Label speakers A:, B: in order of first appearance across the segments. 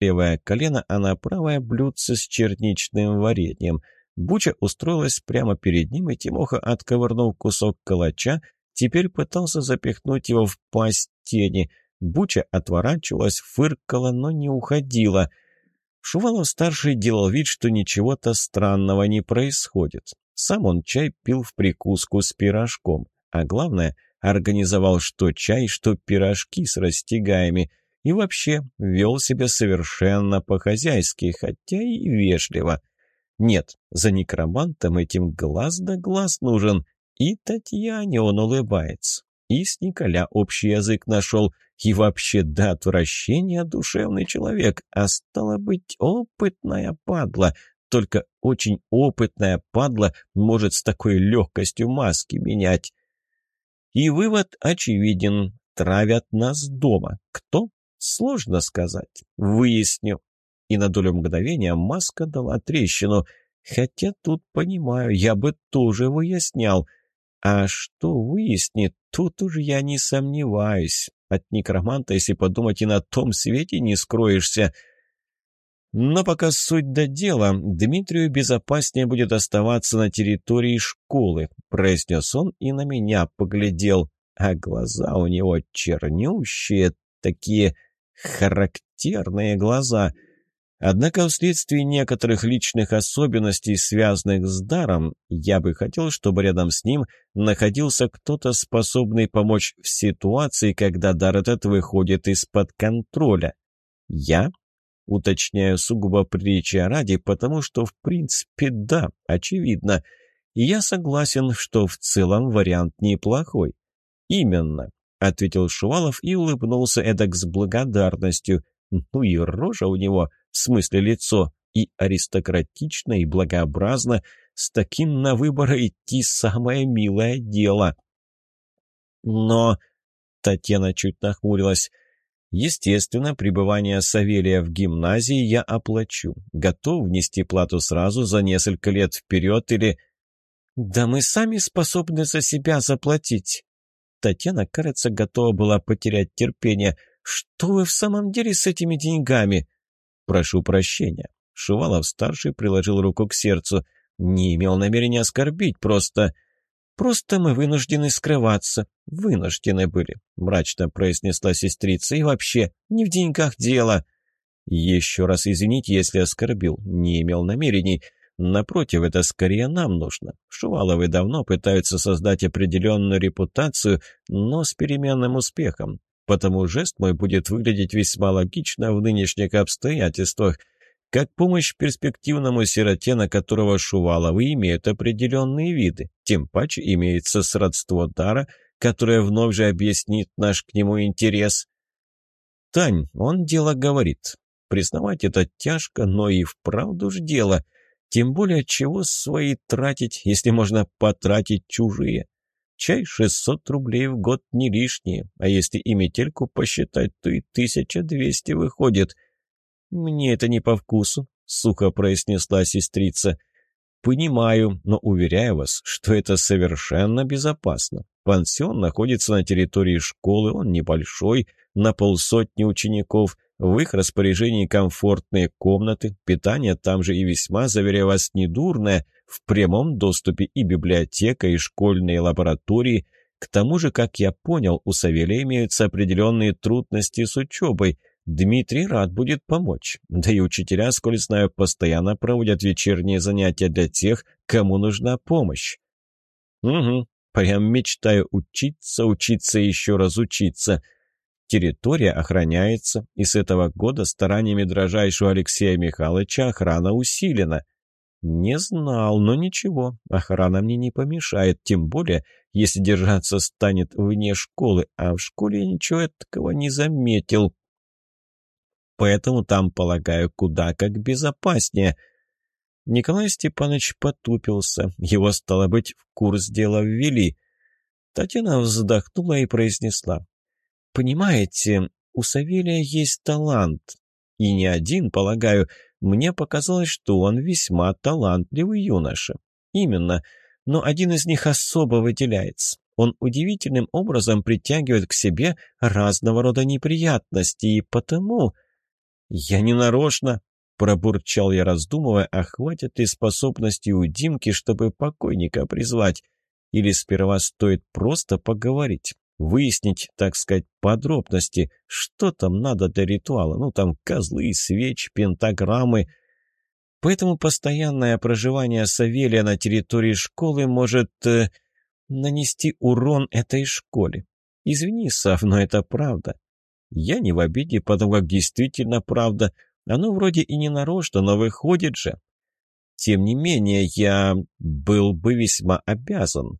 A: левое колено, а на правое блюдце с черничным вареньем. Буча устроилась прямо перед ним, и Тимоха, отковырнув кусок калача, теперь пытался запихнуть его в пасть тени. Буча отворачивалась, фыркала, но не уходила. Шувалов-старший делал вид, что ничего-то странного не происходит. Сам он чай пил в прикуску с пирожком, а главное, организовал что чай, что пирожки с растягаями, и вообще вел себя совершенно по-хозяйски, хотя и вежливо. Нет, за некромантом этим глаз да глаз нужен, и Татьяне он улыбается. И с Николя общий язык нашел. И вообще до отвращения душевный человек. А стало быть, опытная падла. Только очень опытная падла может с такой легкостью маски менять. И вывод очевиден. Травят нас дома. Кто? Сложно сказать. Выясню. И на долю мгновения маска дала трещину. Хотя тут, понимаю, я бы тоже выяснял. А что выяснит, тут уж я не сомневаюсь. От некроманта, если подумать, и на том свете не скроешься. Но пока суть до дела, Дмитрию безопаснее будет оставаться на территории школы, произнес он и на меня поглядел. А глаза у него чернющие, такие характерные глаза — Однако вследствие некоторых личных особенностей, связанных с даром, я бы хотел, чтобы рядом с ним находился кто-то, способный помочь в ситуации, когда дар этот выходит из-под контроля. Я? Уточняю сугубо приличия ради, потому что, в принципе, да, очевидно. И я согласен, что в целом вариант неплохой. Именно, — ответил Шувалов и улыбнулся эдак с благодарностью. Ну и рожа у него в смысле лицо, и аристократично, и благообразно, с таким на выборы идти самое милое дело. Но... Татьяна чуть нахмурилась. Естественно, пребывание Савелия в гимназии я оплачу. Готов внести плату сразу за несколько лет вперед или... Да мы сами способны за себя заплатить. Татьяна, кажется, готова была потерять терпение. Что вы в самом деле с этими деньгами? «Прошу прощения». Шувалов-старший приложил руку к сердцу. «Не имел намерения оскорбить, просто...» «Просто мы вынуждены скрываться. Вынуждены были», — мрачно произнесла сестрица. «И вообще, не в деньгах дело». «Еще раз извините, если оскорбил. Не имел намерений. Напротив, это скорее нам нужно. Шуваловы давно пытаются создать определенную репутацию, но с переменным успехом потому жест мой будет выглядеть весьма логично в нынешних обстоятельствах, как помощь перспективному сироте, на которого Шуваловы имеют определенные виды, тем паче имеется сродство дара, которое вновь же объяснит наш к нему интерес. Тань, он дело говорит. Признавать это тяжко, но и вправду ж дело. Тем более, чего свои тратить, если можно потратить чужие. Чай 600 рублей в год не лишние, а если и метельку посчитать, то и 1200 выходит. Мне это не по вкусу, сухо произнесла сестрица. Понимаю, но уверяю вас, что это совершенно безопасно. Пансион находится на территории школы, он небольшой, на полсотни учеников – в их распоряжении комфортные комнаты, питание там же и весьма, заверяю вас, недурное, в прямом доступе и библиотека, и школьные лаборатории. К тому же, как я понял, у Савелия имеются определенные трудности с учебой. Дмитрий рад будет помочь. Да и учителя, сколь знаю, постоянно проводят вечерние занятия для тех, кому нужна помощь. Угу, прям мечтаю учиться, учиться и еще раз учиться. Территория охраняется, и с этого года стараниями дрожайшего Алексея Михайловича охрана усилена. Не знал, но ничего, охрана мне не помешает, тем более, если держаться станет вне школы, а в школе я ничего такого не заметил. Поэтому там, полагаю, куда как безопаснее. Николай Степанович потупился, его, стало быть, в курс дела ввели. Татьяна вздохнула и произнесла. Понимаете, у Савелия есть талант. И не один, полагаю. Мне показалось, что он весьма талантливый юноша. Именно. Но один из них особо выделяется. Он удивительным образом притягивает к себе разного рода неприятности, и потому... «Я не нарочно», — пробурчал я, раздумывая, а хватит ли способности у Димки, чтобы покойника призвать. Или сперва стоит просто поговорить, выяснить, так сказать, подробности, что там надо для ритуала, ну там козлы, свечи, пентаграммы. Поэтому постоянное проживание Савелия на территории школы может э, нанести урон этой школе. Извини, Сав, но это правда. Я не в обиде, потому как действительно правда. Оно вроде и не нарочно, но выходит же. Тем не менее, я был бы весьма обязан.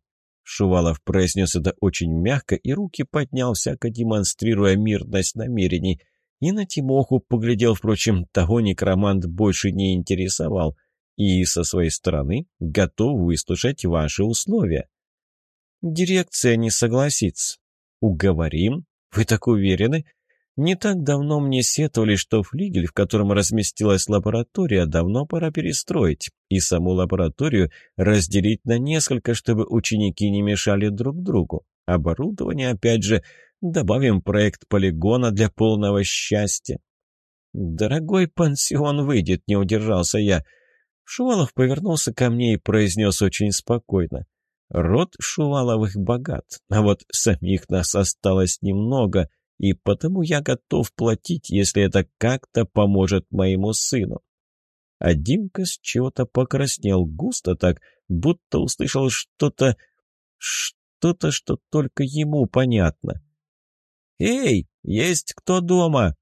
A: Шувалов произнес это очень мягко и руки поднял, всяко демонстрируя мирность намерений. И на Тимоху поглядел, впрочем, того некромант больше не интересовал. И со своей стороны готов выслушать ваши условия. Дирекция не согласится. Уговорим? Вы так уверены? Не так давно мне сетовали, что флигель, в котором разместилась лаборатория, давно пора перестроить, и саму лабораторию разделить на несколько, чтобы ученики не мешали друг другу. Оборудование, опять же, добавим проект полигона для полного счастья. «Дорогой пансион выйдет», — не удержался я. Шувалов повернулся ко мне и произнес очень спокойно. «Род Шуваловых богат, а вот самих нас осталось немного» и потому я готов платить, если это как-то поможет моему сыну. А Димка с чего-то покраснел густо так, будто услышал что-то, что-то, что только ему понятно. «Эй, есть кто дома?»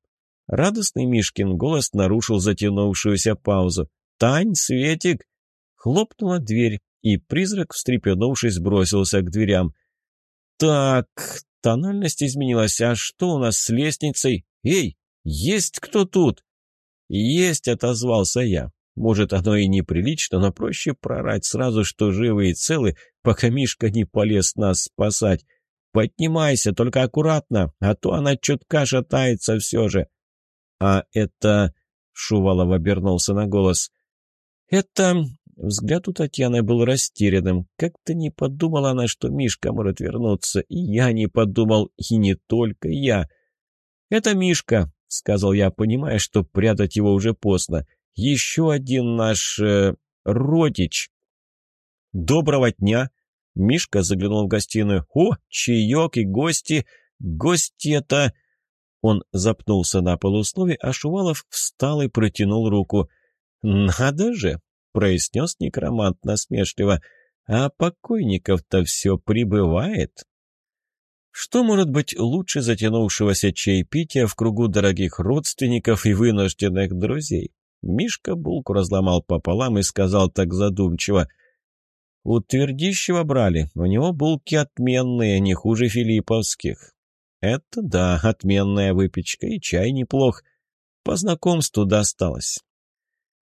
A: Радостный Мишкин голос нарушил затянувшуюся паузу. «Тань, Светик!» Хлопнула дверь, и призрак, встрепенувшись, бросился к дверям. «Так, Тональность изменилась. А что у нас с лестницей? Эй, есть кто тут? Есть, отозвался я. Может, оно и неприлично, но проще прорать сразу, что живы и целы, пока Мишка не полез нас спасать. Поднимайся, только аккуратно, а то она чутка шатается все же. А это... Шувалов обернулся на голос. «Это Взгляд у Татьяны был растерянным. Как-то не подумала она, что Мишка может вернуться. И я не подумал, и не только я. «Это Мишка», — сказал я, понимая, что прятать его уже поздно. «Еще один наш... Э, родич». «Доброго дня!» Мишка заглянул в гостиную. «О, чаек и гости! Гости это...» Он запнулся на полуслове, а Шувалов встал и протянул руку. «Надо же! Произнес некромант насмешливо. «А покойников-то все прибывает». Что может быть лучше затянувшегося чаепития в кругу дорогих родственников и вынужденных друзей? Мишка булку разломал пополам и сказал так задумчиво. «У Твердищева брали. У него булки отменные, не хуже филипповских». «Это да, отменная выпечка, и чай неплох. По знакомству досталось.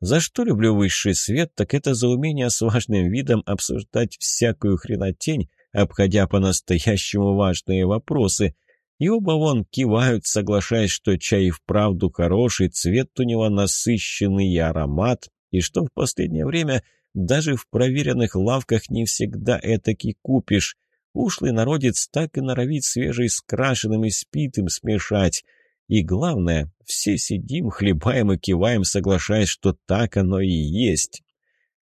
A: За что люблю высший свет, так это за умение с важным видом обсуждать всякую хренотень, обходя по-настоящему важные вопросы. И оба вон кивают, соглашаясь, что чай вправду хороший, цвет у него насыщенный и аромат, и что в последнее время даже в проверенных лавках не всегда этаки купишь. Ушлый народец так и норовит свежий с крашеным и спитым смешать. И главное, все сидим, хлебаем и киваем, соглашаясь, что так оно и есть.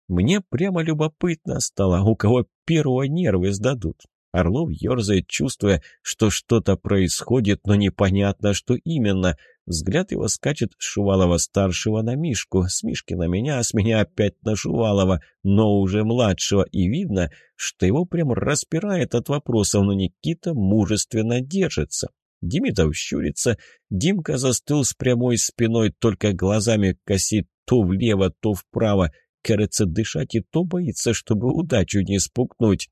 A: Мне прямо любопытно стало, у кого первого нервы сдадут. Орлов ерзает, чувствуя, что что-то происходит, но непонятно, что именно. Взгляд его скачет с Шувалова-старшего на Мишку, с Мишки на меня, а с меня опять на Шувалова, но уже младшего, и видно, что его прям распирает от вопросов, но Никита мужественно держится. Демидов щурится, Димка застыл с прямой спиной, только глазами косит то влево, то вправо. Кажется, дышать и то боится, чтобы удачу не спугнуть.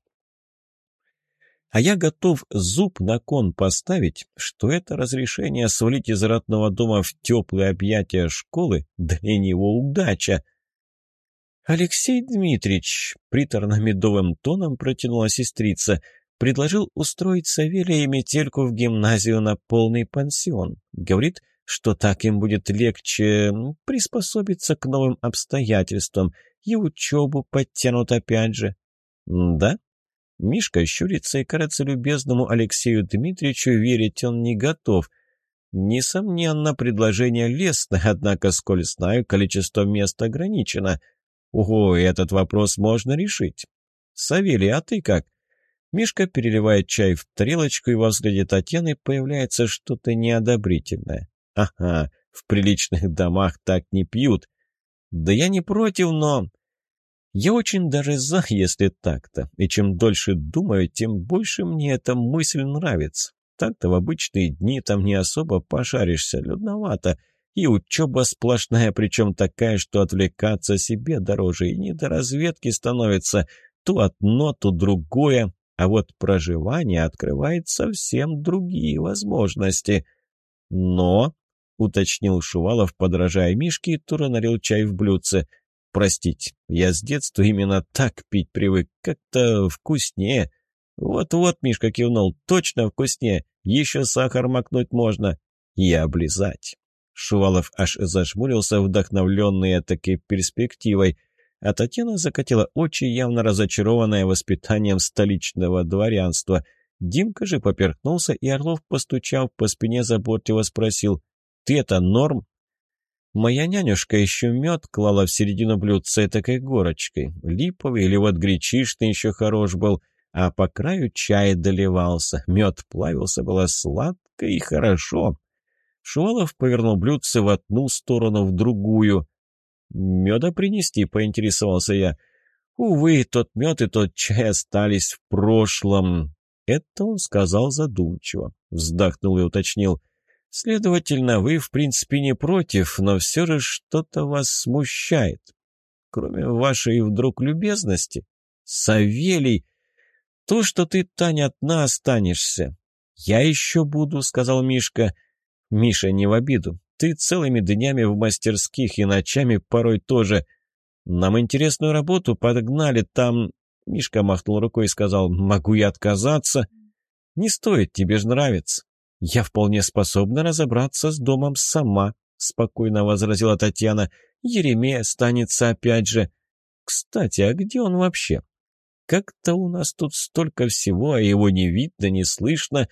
A: А я готов зуб на кон поставить, что это разрешение свалить из родного дома в теплые объятия школы для него удача. «Алексей Дмитриевич», — приторно-медовым тоном протянула сестрица, — Предложил устроить Савелия и Метельку в гимназию на полный пансион. Говорит, что так им будет легче приспособиться к новым обстоятельствам и учебу подтянут опять же. Да? Мишка щурится и, кажется, любезному Алексею Дмитриевичу верить он не готов. Несомненно, предложение лестное, однако, сколь знаю, количество мест ограничено. Ого, этот вопрос можно решить. Савелий, а ты как? Мишка переливает чай в тарелочку, и во взгляде Татьяны появляется что-то неодобрительное. Ага, в приличных домах так не пьют. Да я не против, но... Я очень даже за, если так-то. И чем дольше думаю, тем больше мне эта мысль нравится. Так-то в обычные дни там не особо пошаришься, людновато. И учеба сплошная, причем такая, что отвлекаться себе дороже, и не до разведки становится. То одно, то другое. А вот проживание открывает совсем другие возможности. Но, — уточнил Шувалов, подражая Мишке, и Тура налил чай в блюдце. «Простите, я с детства именно так пить привык, как-то вкуснее». «Вот-вот», — Мишка кивнул, — «точно вкуснее. Еще сахар макнуть можно. И облизать». Шувалов аж зажмурился, вдохновленный такой перспективой. А Татьяна закатила очи, явно разочарованная воспитанием столичного дворянства. Димка же поперхнулся, и Орлов, постучав по спине, заботливо спросил, «Ты это норм?» Моя нянюшка еще мед клала в середину блюдца такой горочкой. Липовый или вот гречишный еще хорош был, а по краю чай доливался. Мед плавился, было сладко и хорошо. Шувалов повернул блюдце в одну сторону, в другую. «Меда принести?» — поинтересовался я. «Увы, тот мед и тот чай остались в прошлом». Это он сказал задумчиво. Вздохнул и уточнил. «Следовательно, вы, в принципе, не против, но все же что-то вас смущает. Кроме вашей вдруг любезности. Савелий, то, что ты, Таня, одна останешься. Я еще буду», — сказал Мишка. «Миша, не в обиду. Ты целыми днями в мастерских и ночами порой тоже. Нам интересную работу подгнали там...» Мишка махнул рукой и сказал, «Могу я отказаться?» «Не стоит, тебе же нравится». «Я вполне способна разобраться с домом сама», — спокойно возразила Татьяна. «Еремей останется опять же. Кстати, а где он вообще? Как-то у нас тут столько всего, а его не видно, не слышно».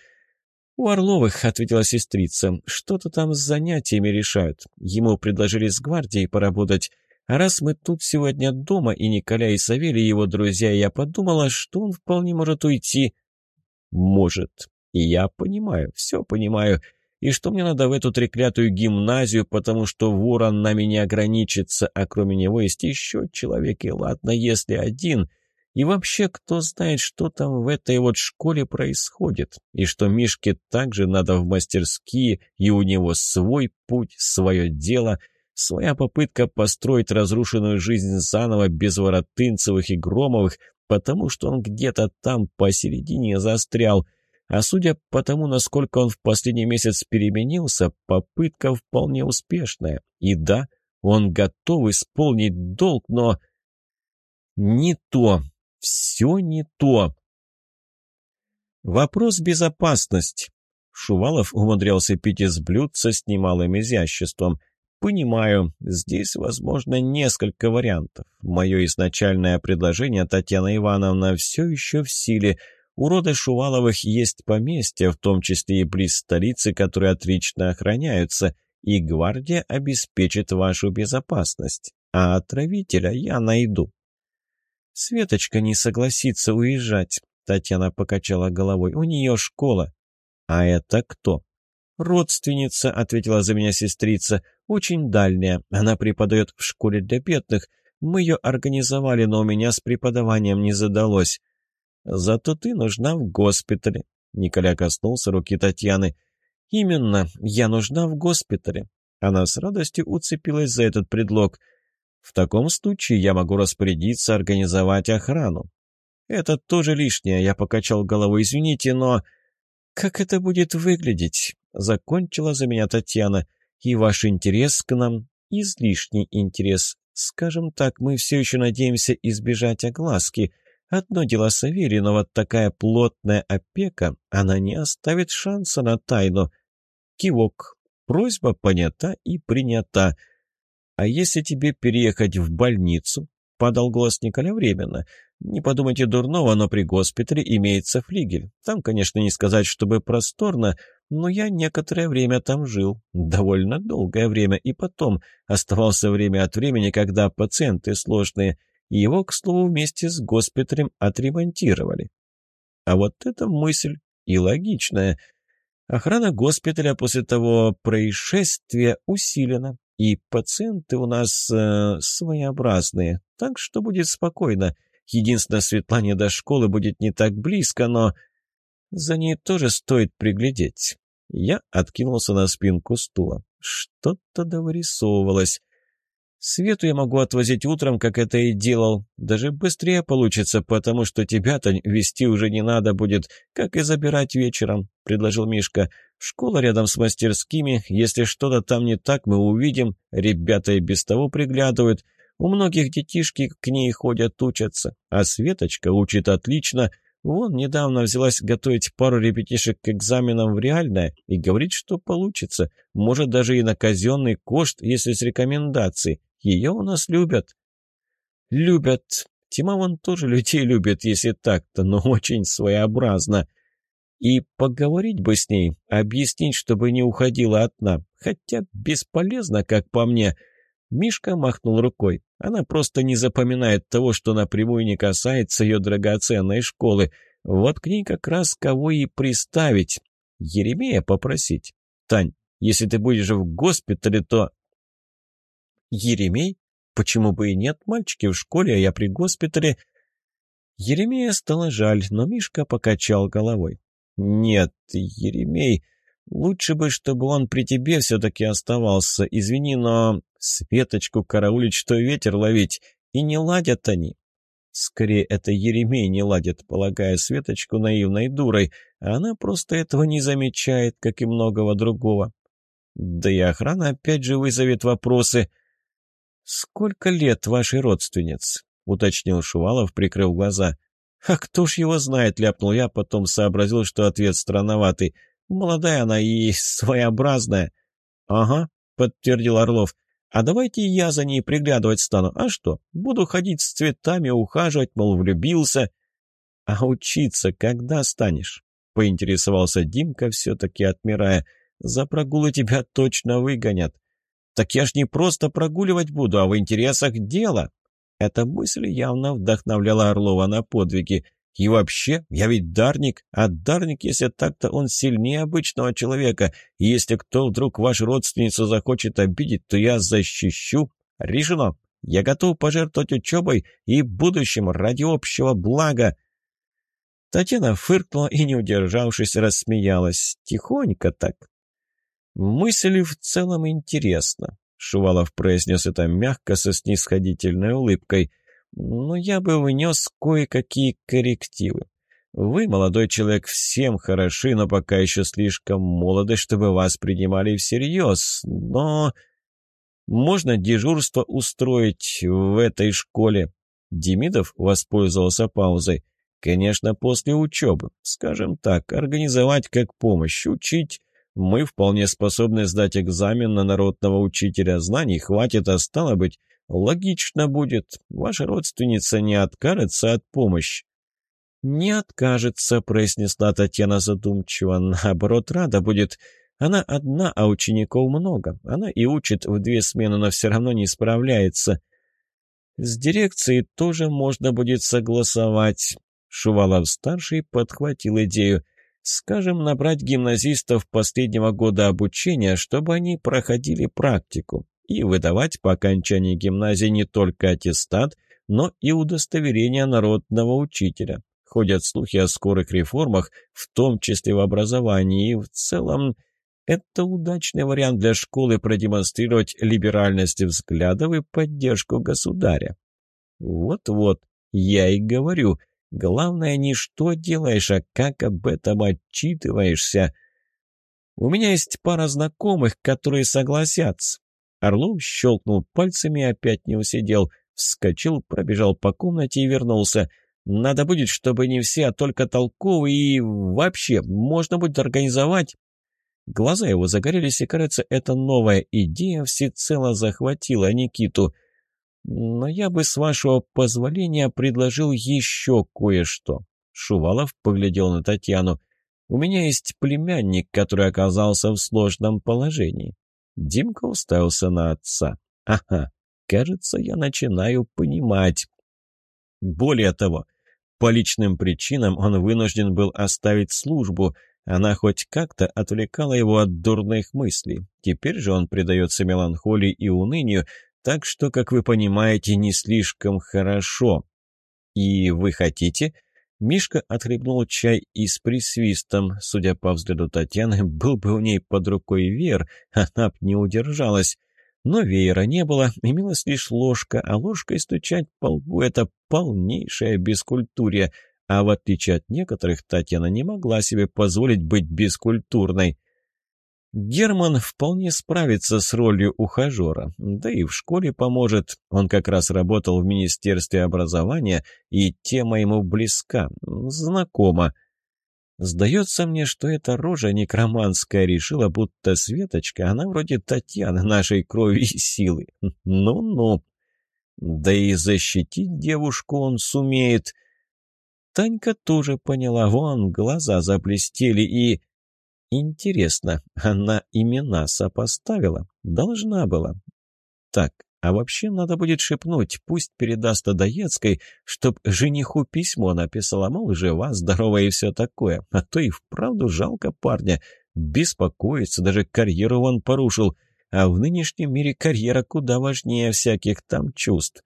A: «У Орловых», — ответила сестрица, — «что-то там с занятиями решают. Ему предложили с гвардией поработать. А раз мы тут сегодня дома, и Николя и Савелий его друзья, я подумала, что он вполне может уйти». «Может. И я понимаю, все понимаю. И что мне надо в эту треклятую гимназию, потому что ворон нами не ограничится, а кроме него есть еще человек, и ладно, если один...» И вообще, кто знает, что там в этой вот школе происходит, и что Мишке также надо в мастерские, и у него свой путь, свое дело, своя попытка построить разрушенную жизнь заново без Воротынцевых и Громовых, потому что он где-то там посередине застрял. А судя по тому, насколько он в последний месяц переменился, попытка вполне успешная. И да, он готов исполнить долг, но... Не то, все не то. Вопрос безопасности. Шувалов умудрялся пить из блюдца с немалым изяществом. Понимаю, здесь возможно несколько вариантов. Мое изначальное предложение, Татьяна Ивановна, все еще в силе. У рода Шуваловых есть поместья, в том числе и близ столицы, которые отлично охраняются, и гвардия обеспечит вашу безопасность. А отравителя я найду. Светочка не согласится уезжать. Татьяна покачала головой. У нее школа. А это кто? Родственница, ответила за меня сестрица. Очень дальняя. Она преподает в школе для бедных. Мы ее организовали, но у меня с преподаванием не задалось. Зато ты нужна в госпитале. Николя коснулся руки Татьяны. «Именно, я нужна в госпитале». Она с радостью уцепилась за этот предлог – в таком случае я могу распорядиться организовать охрану. Это тоже лишнее, я покачал головой, извините, но... Как это будет выглядеть? Закончила за меня Татьяна. И ваш интерес к нам излишний интерес. Скажем так, мы все еще надеемся избежать огласки. Одно дело Савелий, но вот такая плотная опека, она не оставит шанса на тайну. Кивок. Просьба понята и принята. «А если тебе переехать в больницу?» — подал голос Николя временно. «Не подумайте дурного, но при госпитале имеется флигель. Там, конечно, не сказать, чтобы просторно, но я некоторое время там жил, довольно долгое время, и потом оставался время от времени, когда пациенты сложные. Его, к слову, вместе с госпиталем отремонтировали. А вот эта мысль и логичная. Охрана госпиталя после того происшествия усилена, и пациенты у нас э, своеобразные, так что будет спокойно. Единственное, Светлане до школы будет не так близко, но за ней тоже стоит приглядеть. Я откинулся на спинку стула. Что-то довырисовывалось. Свету я могу отвозить утром, как это и делал. Даже быстрее получится, потому что тебя-то вести уже не надо будет, как и забирать вечером», — предложил Мишка. «Школа рядом с мастерскими. Если что-то там не так, мы увидим. Ребята и без того приглядывают. У многих детишки к ней ходят, учатся. А Светочка учит отлично. Вон недавно взялась готовить пару ребятишек к экзаменам в реальное и говорит, что получится. Может, даже и на казенный кошт, если с рекомендацией. Ее у нас любят». «Любят. Тима вон тоже людей любит, если так-то, но очень своеобразно. И поговорить бы с ней, объяснить, чтобы не уходила одна. Хотя бесполезно, как по мне». Мишка махнул рукой. Она просто не запоминает того, что напрямую не касается ее драгоценной школы. Вот к ней как раз кого и приставить. Еремея попросить. Тань, если ты будешь в госпитале, то... Еремей? Почему бы и нет? Мальчики в школе, а я при госпитале. Еремея стало жаль, но Мишка покачал головой. Нет, Еремей, лучше бы, чтобы он при тебе все-таки оставался. Извини, но Светочку караулить, что ветер ловить. И не ладят они. Скорее, это Еремей не ладит, полагая Светочку наивной дурой, а она просто этого не замечает, как и многого другого. Да и охрана опять же вызовет вопросы — «Сколько лет вашей родственниц?» — уточнил Шувалов, прикрыв глаза. «А кто ж его знает?» — ляпнул я, потом сообразил, что ответ странноватый. «Молодая она и своеобразная». «Ага», — подтвердил Орлов. «А давайте я за ней приглядывать стану. А что? Буду ходить с цветами, ухаживать, мол, влюбился». «А учиться когда станешь?» — поинтересовался Димка, все-таки отмирая. «За прогулы тебя точно выгонят». Так я ж не просто прогуливать буду, а в интересах дела. Эта мысль явно вдохновляла Орлова на подвиги. И вообще, я ведь дарник, а дарник, если так-то, он сильнее обычного человека. И если кто вдруг вашу родственницу захочет обидеть, то я защищу. Решено. Я готов пожертвовать учебой и будущим ради общего блага. Татьяна фыркнула и, не удержавшись, рассмеялась. Тихонько так. «Мысли в целом интересно», — Шувалов произнес это мягко, со снисходительной улыбкой. «Но я бы внес кое-какие коррективы. Вы, молодой человек, всем хороши, но пока еще слишком молоды, чтобы вас принимали всерьез. Но можно дежурство устроить в этой школе». Демидов воспользовался паузой. «Конечно, после учебы. Скажем так, организовать как помощь, учить, мы вполне способны сдать экзамен на народного учителя. Знаний хватит, а стало быть, логично будет. Ваша родственница не откажется от помощи. «Не откажется», — произнесла Татьяна задумчиво. «Наоборот, рада будет. Она одна, а учеников много. Она и учит в две смены, но все равно не справляется. С дирекцией тоже можно будет согласовать». Шувалов-старший подхватил идею. Скажем, набрать гимназистов последнего года обучения, чтобы они проходили практику, и выдавать по окончании гимназии не только аттестат, но и удостоверение народного учителя. Ходят слухи о скорых реформах, в том числе в образовании, и в целом это удачный вариант для школы продемонстрировать либеральность взглядов и поддержку государя. Вот-вот, я и говорю – Главное не что делаешь, а как об этом отчитываешься. У меня есть пара знакомых, которые согласятся. Орлов щелкнул пальцами и опять не усидел. Вскочил, пробежал по комнате и вернулся. Надо будет, чтобы не все, а только толковые и вообще можно будет организовать. Глаза его загорелись, и, кажется, эта новая идея всецело захватила Никиту. Но я бы, с вашего позволения, предложил еще кое-что. Шувалов поглядел на Татьяну. У меня есть племянник, который оказался в сложном положении». Димка уставился на отца. «Ага, кажется, я начинаю понимать». Более того, по личным причинам он вынужден был оставить службу. Она хоть как-то отвлекала его от дурных мыслей. Теперь же он предается меланхолии и унынию, так что, как вы понимаете, не слишком хорошо. И вы хотите? Мишка отхлебнул чай и с присвистом. Судя по взгляду Татьяны, был бы у ней под рукой веер, она б не удержалась. Но веера не было, имелась лишь ложка, а ложкой стучать по лбу — это полнейшая бескультурье. А в отличие от некоторых, Татьяна не могла себе позволить быть бескультурной. Герман вполне справится с ролью ухажера, да и в школе поможет. Он как раз работал в Министерстве образования, и тема ему близка, знакома. Сдается мне, что эта рожа некроманская решила, будто Светочка, она вроде Татьяны нашей крови и силы. Ну-ну. Да и защитить девушку он сумеет. Танька тоже поняла, вон глаза заблестели и... Интересно, она имена сопоставила? Должна была. Так, а вообще надо будет шепнуть, пусть передаст Доецкой, чтоб жениху письмо написала, мол, жива, здорова и все такое. А то и вправду жалко парня. Беспокоится, даже карьеру он порушил. А в нынешнем мире карьера куда важнее всяких там чувств.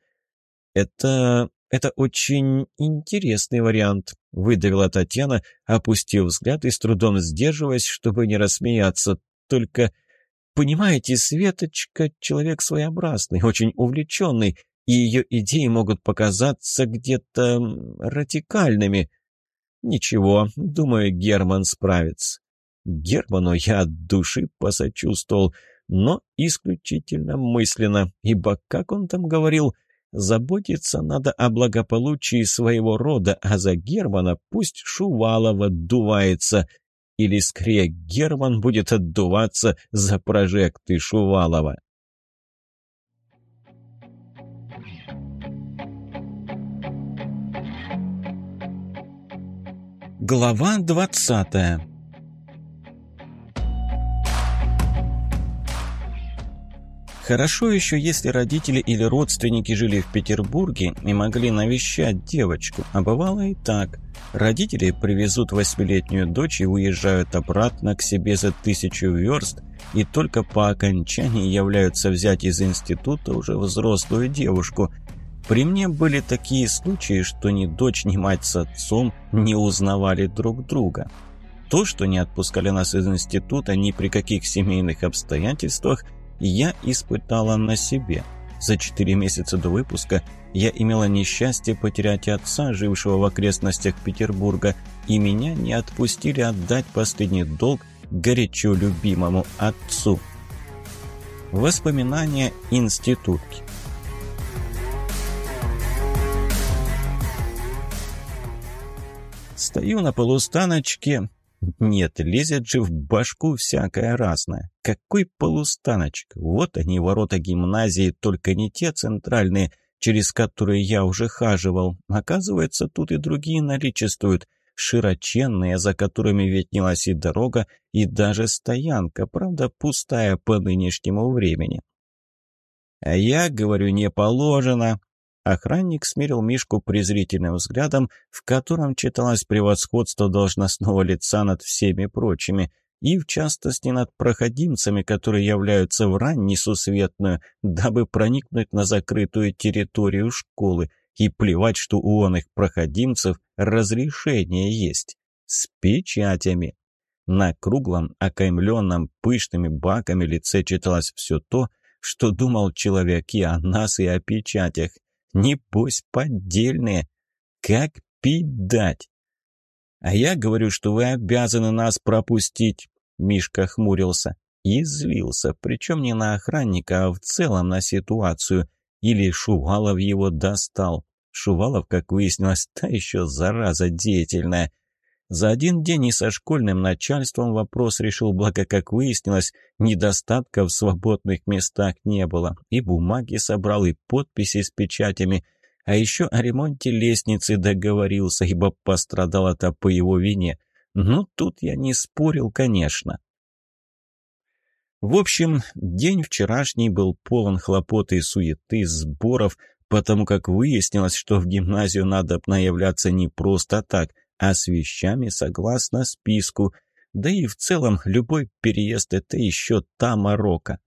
A: Это «Это очень интересный вариант», — выдавила Татьяна, опустив взгляд и с трудом сдерживаясь, чтобы не рассмеяться. «Только, понимаете, Светочка — человек своеобразный, очень увлеченный, и ее идеи могут показаться где-то радикальными». «Ничего, думаю, Герман справится». Герману я от души посочувствовал, но исключительно мысленно, ибо, как он там говорил, — Заботиться надо о благополучии своего рода, а за Германа пусть Шувалов отдувается. Или, скорее, Герман будет отдуваться за прожекты Шувалова. Глава двадцатая Хорошо еще, если родители или родственники жили в Петербурге и могли навещать девочку, а бывало и так. Родители привезут восьмилетнюю дочь и уезжают обратно к себе за тысячу верст, и только по окончании являются взять из института уже взрослую девушку. При мне были такие случаи, что ни дочь, ни мать с отцом не узнавали друг друга. То, что не отпускали нас из института ни при каких семейных обстоятельствах – я испытала на себе. За четыре месяца до выпуска я имела несчастье потерять отца, жившего в окрестностях Петербурга, и меня не отпустили отдать последний долг горячо любимому отцу. Воспоминания институтки. Стою на полустаночке, нет, лезет же в башку всякое разное. Какой полустаночек? Вот они, ворота гимназии, только не те центральные, через которые я уже хаживал. Оказывается, тут и другие наличествуют. Широченные, за которыми ветнилась и дорога, и даже стоянка, правда, пустая по нынешнему времени. А я говорю, не положено. Охранник смерил Мишку презрительным взглядом, в котором читалось превосходство должностного лица над всеми прочими, и в частности над проходимцами, которые являются в рань несусветную, дабы проникнуть на закрытую территорию школы, и плевать, что у он их проходимцев разрешение есть. С печатями. На круглом, окаймленном пышными баками лице читалось все то, что думал человек и о нас, и о печатях. Не пусть поддельные. Как пить дать? А я говорю, что вы обязаны нас пропустить. Мишка хмурился и злился, причем не на охранника, а в целом на ситуацию. Или Шувалов его достал. Шувалов, как выяснилось, та еще зараза деятельная. За один день и со школьным начальством вопрос решил, благо, как выяснилось, недостатков в свободных местах не было. И бумаги собрал, и подписи с печатями. А еще о ремонте лестницы договорился, ибо пострадало-то по его вине. Ну, тут я не спорил, конечно. В общем, день вчерашний был полон хлопот и суеты, сборов, потому как выяснилось, что в гимназию надо обнаявляться не просто так, а с вещами согласно списку. Да и в целом любой переезд – это еще та морока.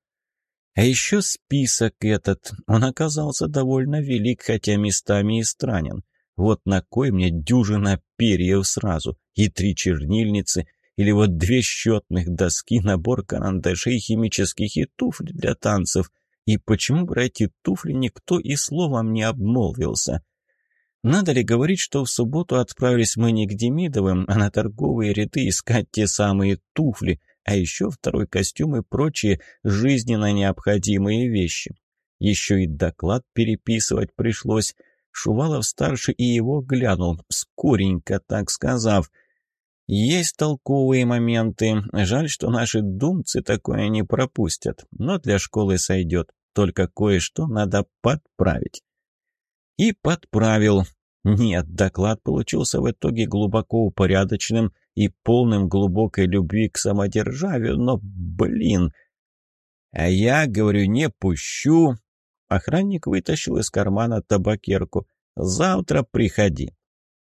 A: А еще список этот, он оказался довольно велик, хотя местами и странен. Вот на кой мне дюжина перьев сразу, и три чернильницы, или вот две счетных доски, набор карандашей химических и туфли для танцев. И почему про эти туфли никто и словом не обмолвился? Надо ли говорить, что в субботу отправились мы не к Демидовым, а на торговые ряды искать те самые туфли, а еще второй костюм и прочие жизненно необходимые вещи. Еще и доклад переписывать пришлось. Шувалов-старший и его глянул, скоренько так сказав. Есть толковые моменты. Жаль, что наши думцы такое не пропустят, но для школы сойдет. Только кое-что надо подправить. И подправил. Нет, доклад получился в итоге глубоко упорядоченным и полным глубокой любви к самодержавию, но, блин... А я, говорю, не пущу. Охранник вытащил из кармана табакерку. Завтра приходи.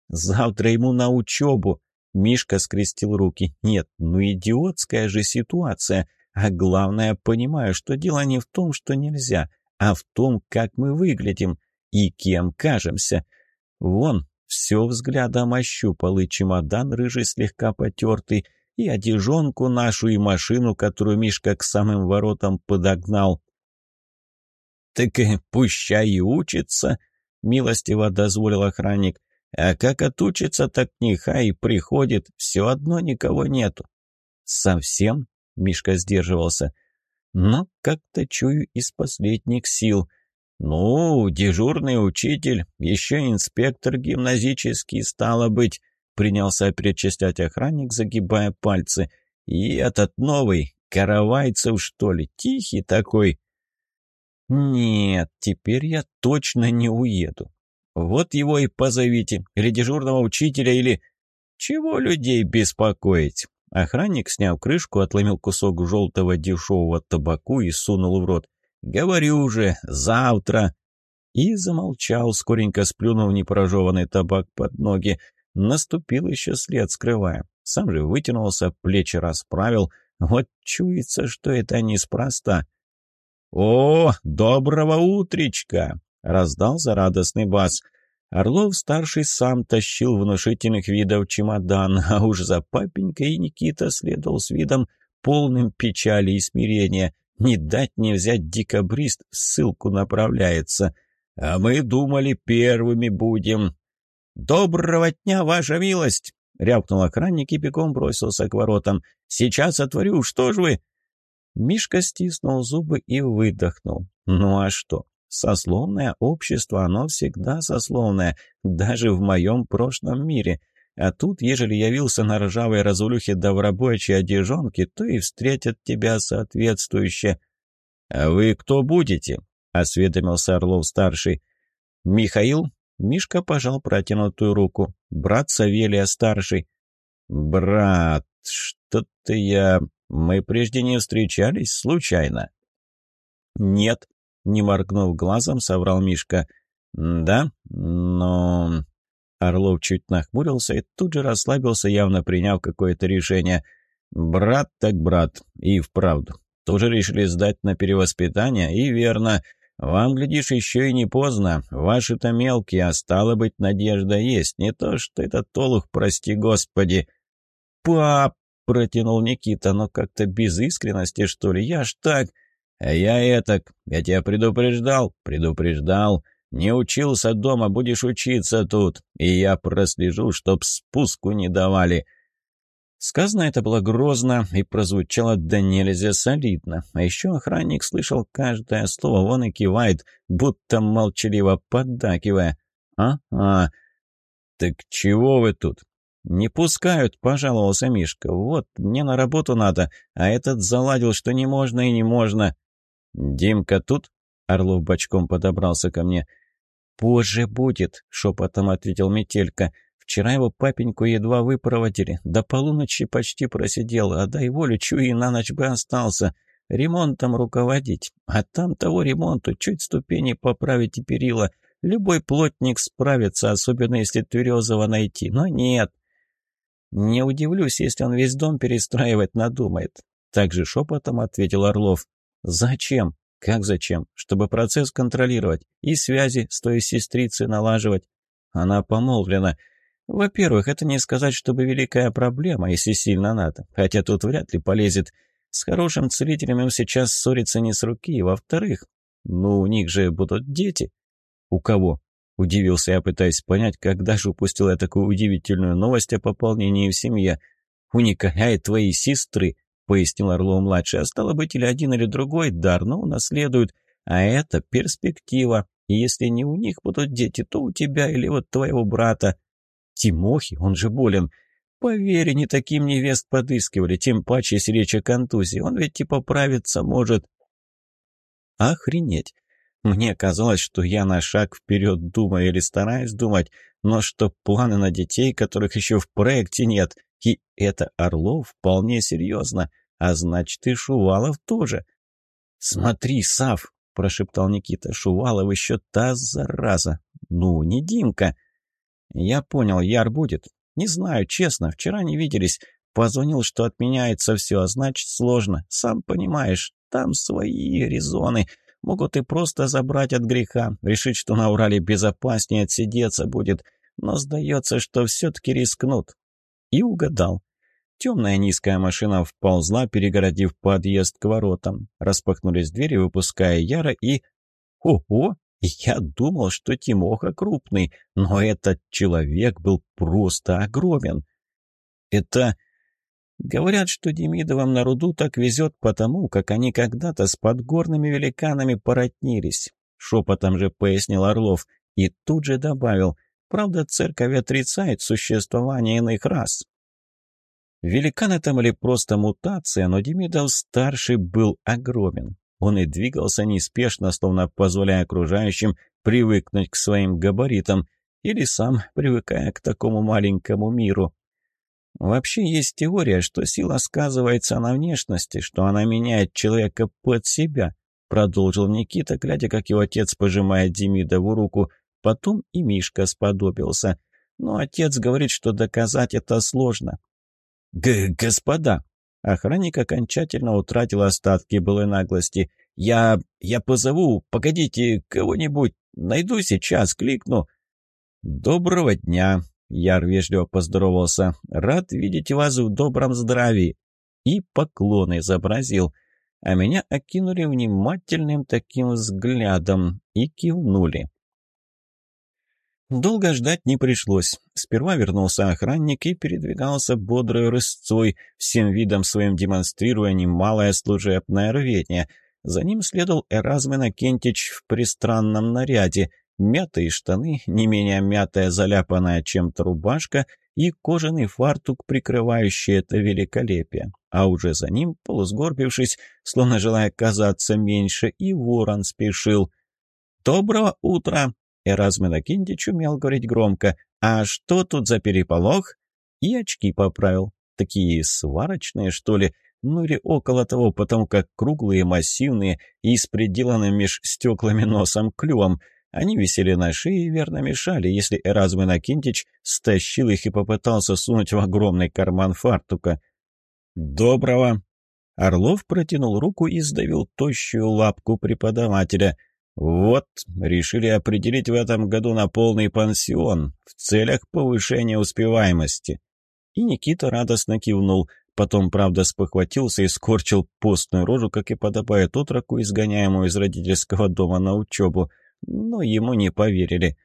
A: Завтра ему на учебу. Мишка скрестил руки. Нет, ну идиотская же ситуация. А главное, понимаю, что дело не в том, что нельзя, а в том, как мы выглядим и кем кажемся. Вон, все взглядом ощупал, и чемодан рыжий слегка потертый, и одежонку нашу, и машину, которую Мишка к самым воротам подогнал. «Так э, пущай и учится», — милостиво дозволил охранник. «А как отучится, так нехай приходит, все одно никого нету». «Совсем?» — Мишка сдерживался. «Но как-то чую из последних сил». «Ну, дежурный учитель, еще инспектор гимназический, стало быть», — принялся перечислять охранник, загибая пальцы. «И этот новый, Каравайцев, что ли, тихий такой?» «Нет, теперь я точно не уеду. Вот его и позовите, или дежурного учителя, или...» «Чего людей беспокоить?» Охранник, сняв крышку, отломил кусок желтого дешевого табаку и сунул в рот. «Говорю же, завтра!» И замолчал, скоренько сплюнув непрожеванный табак под ноги. Наступил еще след, скрывая. Сам же вытянулся, плечи расправил. Вот чуется, что это неспроста. «О, доброго утречка!» — раздался радостный бас. Орлов-старший сам тащил внушительных видов чемодан, а уж за папенькой Никита следовал с видом полным печали и смирения. Не дать не взять декабрист ссылку направляется. А мы думали, первыми будем. «Доброго дня, ваша милость!» — рявкнул охранник и бегом бросился к воротам. «Сейчас отворю, что ж вы?» Мишка стиснул зубы и выдохнул. «Ну а что? Сословное общество, оно всегда сословное, даже в моем прошлом мире. А тут, ежели явился на ржавой разулюхе да в рабочей одежонке, то и встретят тебя соответствующе. — А вы кто будете? — осведомился Орлов-старший. — Михаил. Мишка пожал протянутую руку. Брат Савелия-старший. — Брат, что-то я... Мы прежде не встречались случайно? — Нет, — не моргнув глазом, соврал Мишка. — Да, но... Орлов чуть нахмурился и тут же расслабился, явно приняв какое-то решение. «Брат так брат, и вправду. Тоже решили сдать на перевоспитание, и верно. Вам, глядишь, еще и не поздно. Ваши-то мелкие, а стало быть, надежда есть. Не то, что этот толух, прости господи». «Пап!» — протянул Никита, но как-то без искренности, что ли. «Я ж так...» «А я этак. Я тебя предупреждал, предупреждал. Не учился дома, будешь учиться тут, и я прослежу, чтоб спуску не давали». Сказано это было грозно и прозвучало да нельзя солидно. А еще охранник слышал каждое слово, вон и кивает, будто молчаливо поддакивая. «А-а, так чего вы тут?» «Не пускают», — пожаловался Мишка. «Вот, мне на работу надо, а этот заладил, что не можно и не можно». «Димка тут?» — Орлов бочком подобрался ко мне. «Позже будет», — шепотом ответил Метелька. Вчера его папеньку едва выпроводили. До полуночи почти просидел, а дай волю, чую, и на ночь бы остался. Ремонтом руководить. А там того ремонту чуть ступени поправить и перила. Любой плотник справится, особенно если Тверезова найти. Но нет. Не удивлюсь, если он весь дом перестраивать надумает. Также шепотом ответил Орлов. Зачем? Как зачем? Чтобы процесс контролировать и связи с той сестрицей налаживать. Она помолвлена. Во-первых, это не сказать, чтобы великая проблема, если сильно надо, хотя тут вряд ли полезет. С хорошим целителем им сейчас ссориться не с руки. Во-вторых, ну, у них же будут дети. У кого? Удивился я, пытаясь понять, когда же упустил я такую удивительную новость о пополнении в семье. «У Николя и твоей сестры», — пояснил Орлов-младший, «а стало быть, или один, или другой дар, но унаследуют. А это перспектива. И если не у них будут дети, то у тебя или вот твоего брата. Тимохи, он же болен. Поверь, не таким невест подыскивали, тем паче, если речь контузии. Он ведь и поправиться может. Охренеть. Мне казалось, что я на шаг вперед думаю или стараюсь думать, но что планы на детей, которых еще в проекте нет, и это Орлов вполне серьезно, а значит и Шувалов тоже. «Смотри, Сав!» — прошептал Никита. «Шувалов еще та зараза! Ну, не Димка!» «Я понял, Яр будет. Не знаю, честно, вчера не виделись. Позвонил, что отменяется все, а значит сложно. Сам понимаешь, там свои резоны. Могут и просто забрать от греха, решить, что на Урале безопаснее отсидеться будет. Но сдается, что все-таки рискнут». И угадал. Темная низкая машина вползла, перегородив подъезд к воротам. Распахнулись двери, выпуская Яра, и... Ого! Я думал, что Тимоха крупный, но этот человек был просто огромен. Это... Говорят, что Демидовым на руду так везет потому, как они когда-то с подгорными великанами породнились. Шепотом же пояснил Орлов и тут же добавил, правда, церковь отрицает существование иных рас. Великан это или просто мутация, но Демидов-старший был огромен. Он и двигался неспешно, словно позволяя окружающим привыкнуть к своим габаритам, или сам привыкая к такому маленькому миру. Вообще есть теория, что сила сказывается на внешности, что она меняет человека под себя, продолжил Никита, глядя, как его отец пожимает Демидову руку. Потом и Мишка сподобился. Но отец говорит, что доказать это сложно. Г «Господа!» Охранник окончательно утратил остатки былой наглости. «Я... я позову, погодите, кого-нибудь, найду сейчас, кликну». «Доброго дня!» — Яр вежливо поздоровался. «Рад видеть вас в добром здравии!» И поклоны изобразил. А меня окинули внимательным таким взглядом и кивнули. Долго ждать не пришлось. Сперва вернулся охранник и передвигался бодрой рысцой, всем видом своим демонстрируя немалое служебное рвение. За ним следовал Эразмен Акентич в пристранном наряде, мятые штаны, не менее мятая заляпанная чем-то рубашка и кожаный фартук, прикрывающий это великолепие. А уже за ним, полусгорбившись, словно желая казаться меньше, и ворон спешил. «Доброго утра!» Эразмен Акинтич умел говорить громко. «А что тут за переполох?» И очки поправил. Такие сварочные, что ли? Ну или около того, потому как круглые, массивные и с приделанным меж стеклами носом клювом. Они висели на шее и верно мешали, если Эразмен Акинтич стащил их и попытался сунуть в огромный карман фартука. «Доброго!» Орлов протянул руку и сдавил тощую лапку преподавателя – вот, решили определить в этом году на полный пансион в целях повышения успеваемости. И Никита радостно кивнул, потом, правда, спохватился и скорчил постную рожу, как и подобает отроку, изгоняемому из родительского дома на учебу, но ему не поверили.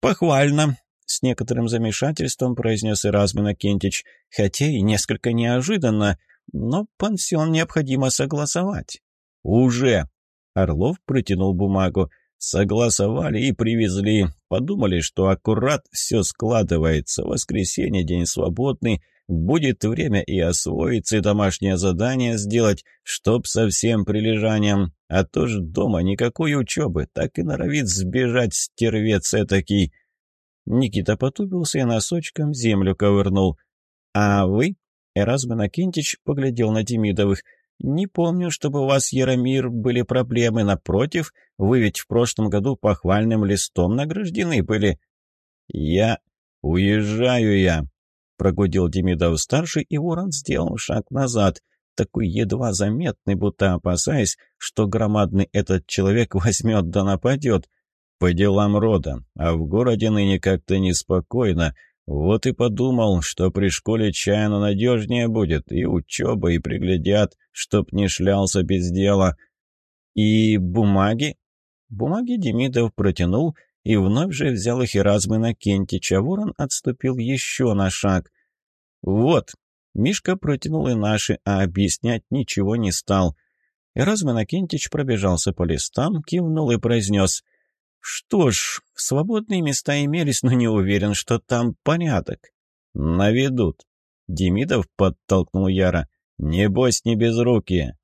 A: «Похвально!» — с некоторым замешательством произнес Иразмин Акентич, хотя и несколько неожиданно, но пансион необходимо согласовать. «Уже!» Орлов протянул бумагу. Согласовали и привезли. Подумали, что аккурат все складывается. Воскресенье, день свободный. Будет время и освоиться, и домашнее задание сделать, чтоб со всем прилежанием. А то ж дома никакой учебы, так и норовит сбежать стервец этакий. Никита потупился и носочком землю ковырнул. «А вы?» Эразм Иннокентич поглядел на Демидовых. «Не помню, чтобы у вас, Яромир, были проблемы. Напротив, вы ведь в прошлом году похвальным листом награждены были». «Я... уезжаю я», — прогудел Демидов-старший, и ворон сделал шаг назад, такой едва заметный, будто опасаясь, что громадный этот человек возьмет да нападет. «По делам рода, а в городе ныне как-то неспокойно». Вот и подумал, что при школе чаяно надежнее будет, и учеба, и приглядят, чтоб не шлялся без дела. И бумаги? Бумаги Демидов протянул и вновь же взял их Эразм Иннокентича. Ворон отступил еще на шаг. Вот, Мишка протянул и наши, а объяснять ничего не стал. Эразм Иннокентич пробежался по листам, кивнул и произнес — что ж, свободные места имелись, но не уверен, что там порядок. Наведут. Демидов подтолкнул Яра. Небось, не без руки.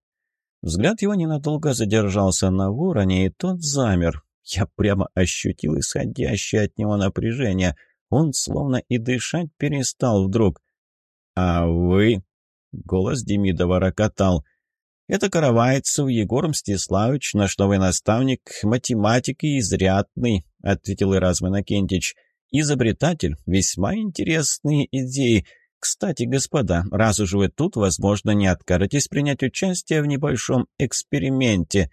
A: Взгляд его ненадолго задержался на вороне, и тот замер. Я прямо ощутил исходящее от него напряжение. Он словно и дышать перестал вдруг. «А вы?» — голос Демидова рокотал. Это Каравайцев Егор Мстиславович, наш новый наставник, математик и изрядный, ответил Иразм Иннокентич. Изобретатель, весьма интересные идеи. Кстати, господа, раз уж вы тут, возможно, не откажетесь принять участие в небольшом эксперименте.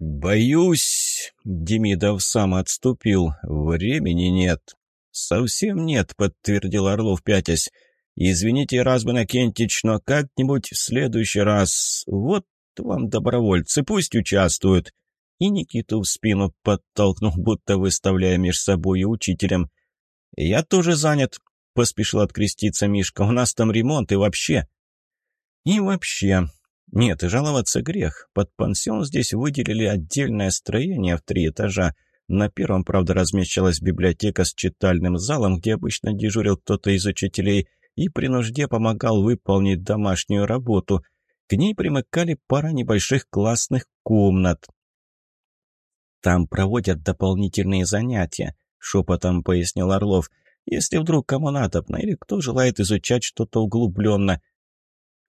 A: Боюсь, Демидов сам отступил. Времени нет. Совсем нет, подтвердил Орлов пятясь. «Извините, Разман Акентич, но как-нибудь в следующий раз. Вот вам добровольцы, пусть участвуют». И Никиту в спину подтолкнул, будто выставляя меж собой и учителем. «Я тоже занят», — поспешил откреститься Мишка. «У нас там ремонт и вообще». «И вообще...» «Нет, и жаловаться грех. Под пансион здесь выделили отдельное строение в три этажа. На первом, правда, размещалась библиотека с читальным залом, где обычно дежурил кто-то из учителей — и при нужде помогал выполнить домашнюю работу. К ней примыкали пара небольших классных комнат. «Там проводят дополнительные занятия», — шепотом пояснил Орлов. «Если вдруг кому надобно или кто желает изучать что-то углубленно».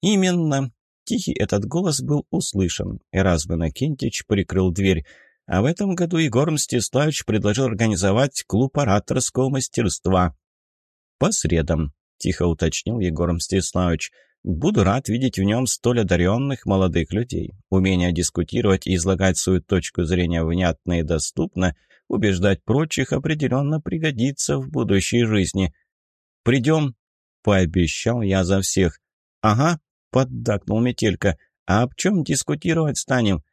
A: «Именно». Тихий этот голос был услышан. Эразм Иннокентич прикрыл дверь. А в этом году Егор Мстиславович предложил организовать клуб ораторского мастерства. По средам тихо уточнил Егор Мстиславович. «Буду рад видеть в нем столь одаренных молодых людей. Умение дискутировать и излагать свою точку зрения внятно и доступно, убеждать прочих определенно пригодится в будущей жизни. Придем?» — пообещал я за всех. «Ага», — поддакнул Метелька. «А об чем дискутировать станем?»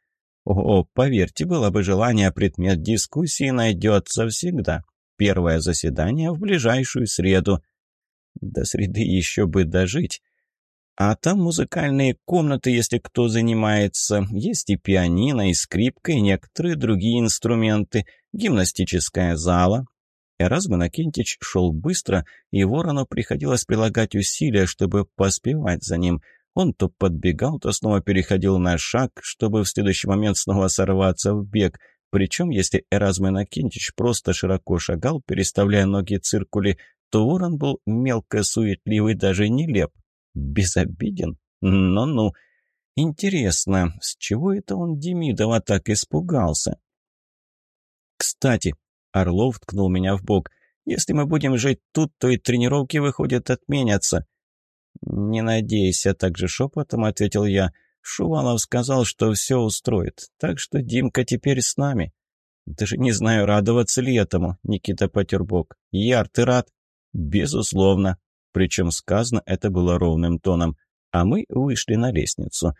A: «О, поверьте, было бы желание, предмет дискуссии найдется всегда. Первое заседание в ближайшую среду». До среды еще бы дожить. А там музыкальные комнаты, если кто занимается. Есть и пианино, и скрипка, и некоторые другие инструменты. Гимнастическая зала. Эразм Иннокентич шел быстро, и Ворону приходилось прилагать усилия, чтобы поспевать за ним. Он то подбегал, то снова переходил на шаг, чтобы в следующий момент снова сорваться в бег. Причем, если Эразм Иннокентич просто широко шагал, переставляя ноги циркули, то ворон был мелко суетливый, даже нелеп. Безобиден? Ну-ну. Интересно, с чего это он Демидова так испугался? Кстати, Орлов ткнул меня в бок. Если мы будем жить тут, то и тренировки, выходят, отменятся. «Не надейся», — так же шепотом ответил я. «Шувалов сказал, что все устроит, так что Димка теперь с нами». «Даже не знаю, радоваться ли этому», — Никита потер бок. «Яр, ты рад?» «Безусловно». Причем сказано это было ровным тоном. А мы вышли на лестницу.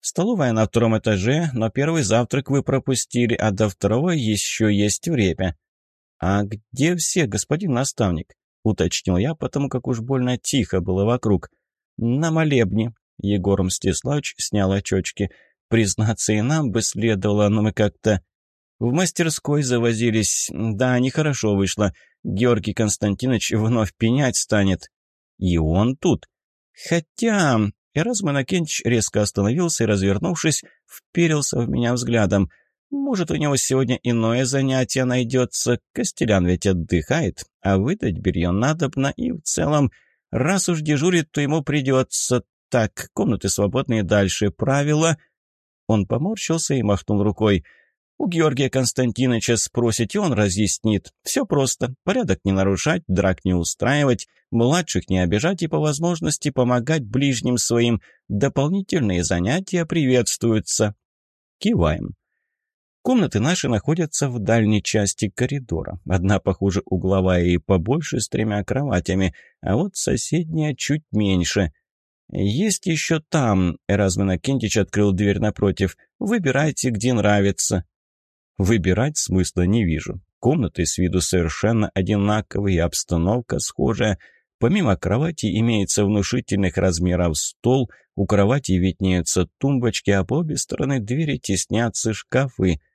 A: Столовая на втором этаже, но первый завтрак вы пропустили, а до второго еще есть время. «А где все, господин наставник?» — уточнил я, потому как уж больно тихо было вокруг. «На молебне». Егор Мстиславович снял очочки. «Признаться, и нам бы следовало, но мы как-то...» «В мастерской завозились. Да, нехорошо вышло. Георгий Константинович вновь пенять станет. И он тут. Хотя... Эразм Иннокентьевич резко остановился и, развернувшись, вперился в меня взглядом. Может, у него сегодня иное занятие найдется. Костелян ведь отдыхает, а выдать белье надобно, и в целом, раз уж дежурит, то ему придется. Так, комнаты свободные дальше. Правила...» Он поморщился и махнул рукой. «У Георгия Константиновича спросите, он разъяснит. Все просто. Порядок не нарушать, драк не устраивать, младших не обижать и по возможности помогать ближним своим. Дополнительные занятия приветствуются». Киваем. Комнаты наши находятся в дальней части коридора. Одна, похоже, угловая и побольше, с тремя кроватями, а вот соседняя чуть меньше. «Есть еще там», — Эразмен Акентич открыл дверь напротив. «Выбирайте, где нравится». Выбирать смысла не вижу. Комнаты с виду совершенно одинаковые, обстановка схожая. Помимо кровати имеется внушительных размеров стол, у кровати виднеются тумбочки, а по обе стороны двери теснятся шкафы —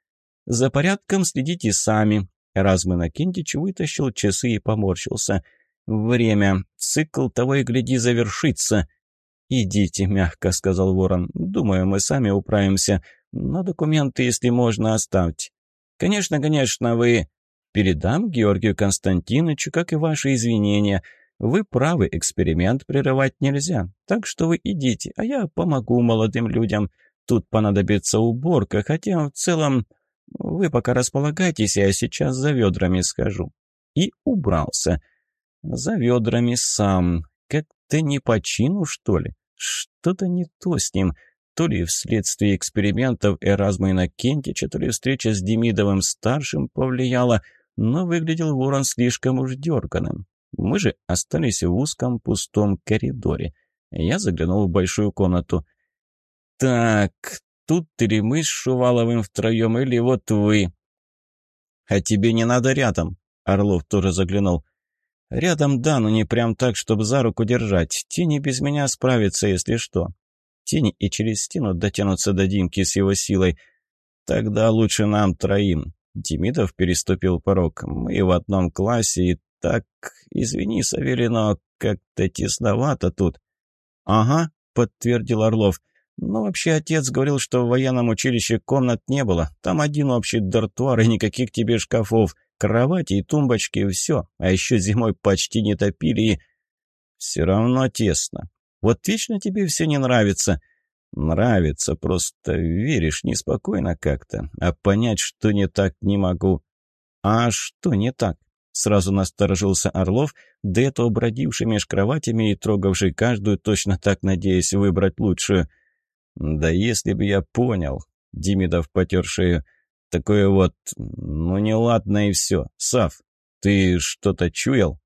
A: «За порядком следите сами». Разман Акинтич вытащил часы и поморщился. «Время. Цикл того и гляди завершится». «Идите», — мягко сказал ворон. «Думаю, мы сами управимся. Но документы, если можно, оставьте». «Конечно, конечно, вы...» «Передам Георгию Константиновичу, как и ваши извинения. Вы правы, эксперимент прерывать нельзя. Так что вы идите, а я помогу молодым людям. Тут понадобится уборка, хотя в целом вы пока располагайтесь, я сейчас за ведрами схожу». И убрался. За ведрами сам. Как-то не по чину, что ли? Что-то не то с ним. То ли вследствие экспериментов Эразма Иннокентича, то ли встреча с Демидовым-старшим повлияла, но выглядел ворон слишком уж дерганым. Мы же остались в узком пустом коридоре. Я заглянул в большую комнату. «Так, тут или мы с Шуваловым втроем, или вот вы». «А тебе не надо рядом», — Орлов тоже заглянул. «Рядом, да, но не прям так, чтобы за руку держать. Тени без меня справятся, если что. Тени и через стену дотянутся до Димки с его силой. Тогда лучше нам троим». Демидов переступил порог. «Мы в одном классе, и так, извини, Савелий, но как-то тесновато тут». «Ага», — подтвердил Орлов. Но вообще отец говорил, что в военном училище комнат не было. Там один общий дартуар и никаких тебе шкафов. Кровати и тумбочки, и все. А еще зимой почти не топили и... Все равно тесно. Вот вечно тебе все не нравится. Нравится, просто веришь неспокойно как-то. А понять, что не так, не могу. А что не так? Сразу насторожился Орлов, до этого бродивший меж кроватями и трогавший каждую, точно так надеясь выбрать лучшую. «Да если бы я понял», — Демидов потер шею, — «такое вот, ну неладно и все. Сав, ты что-то чуял?»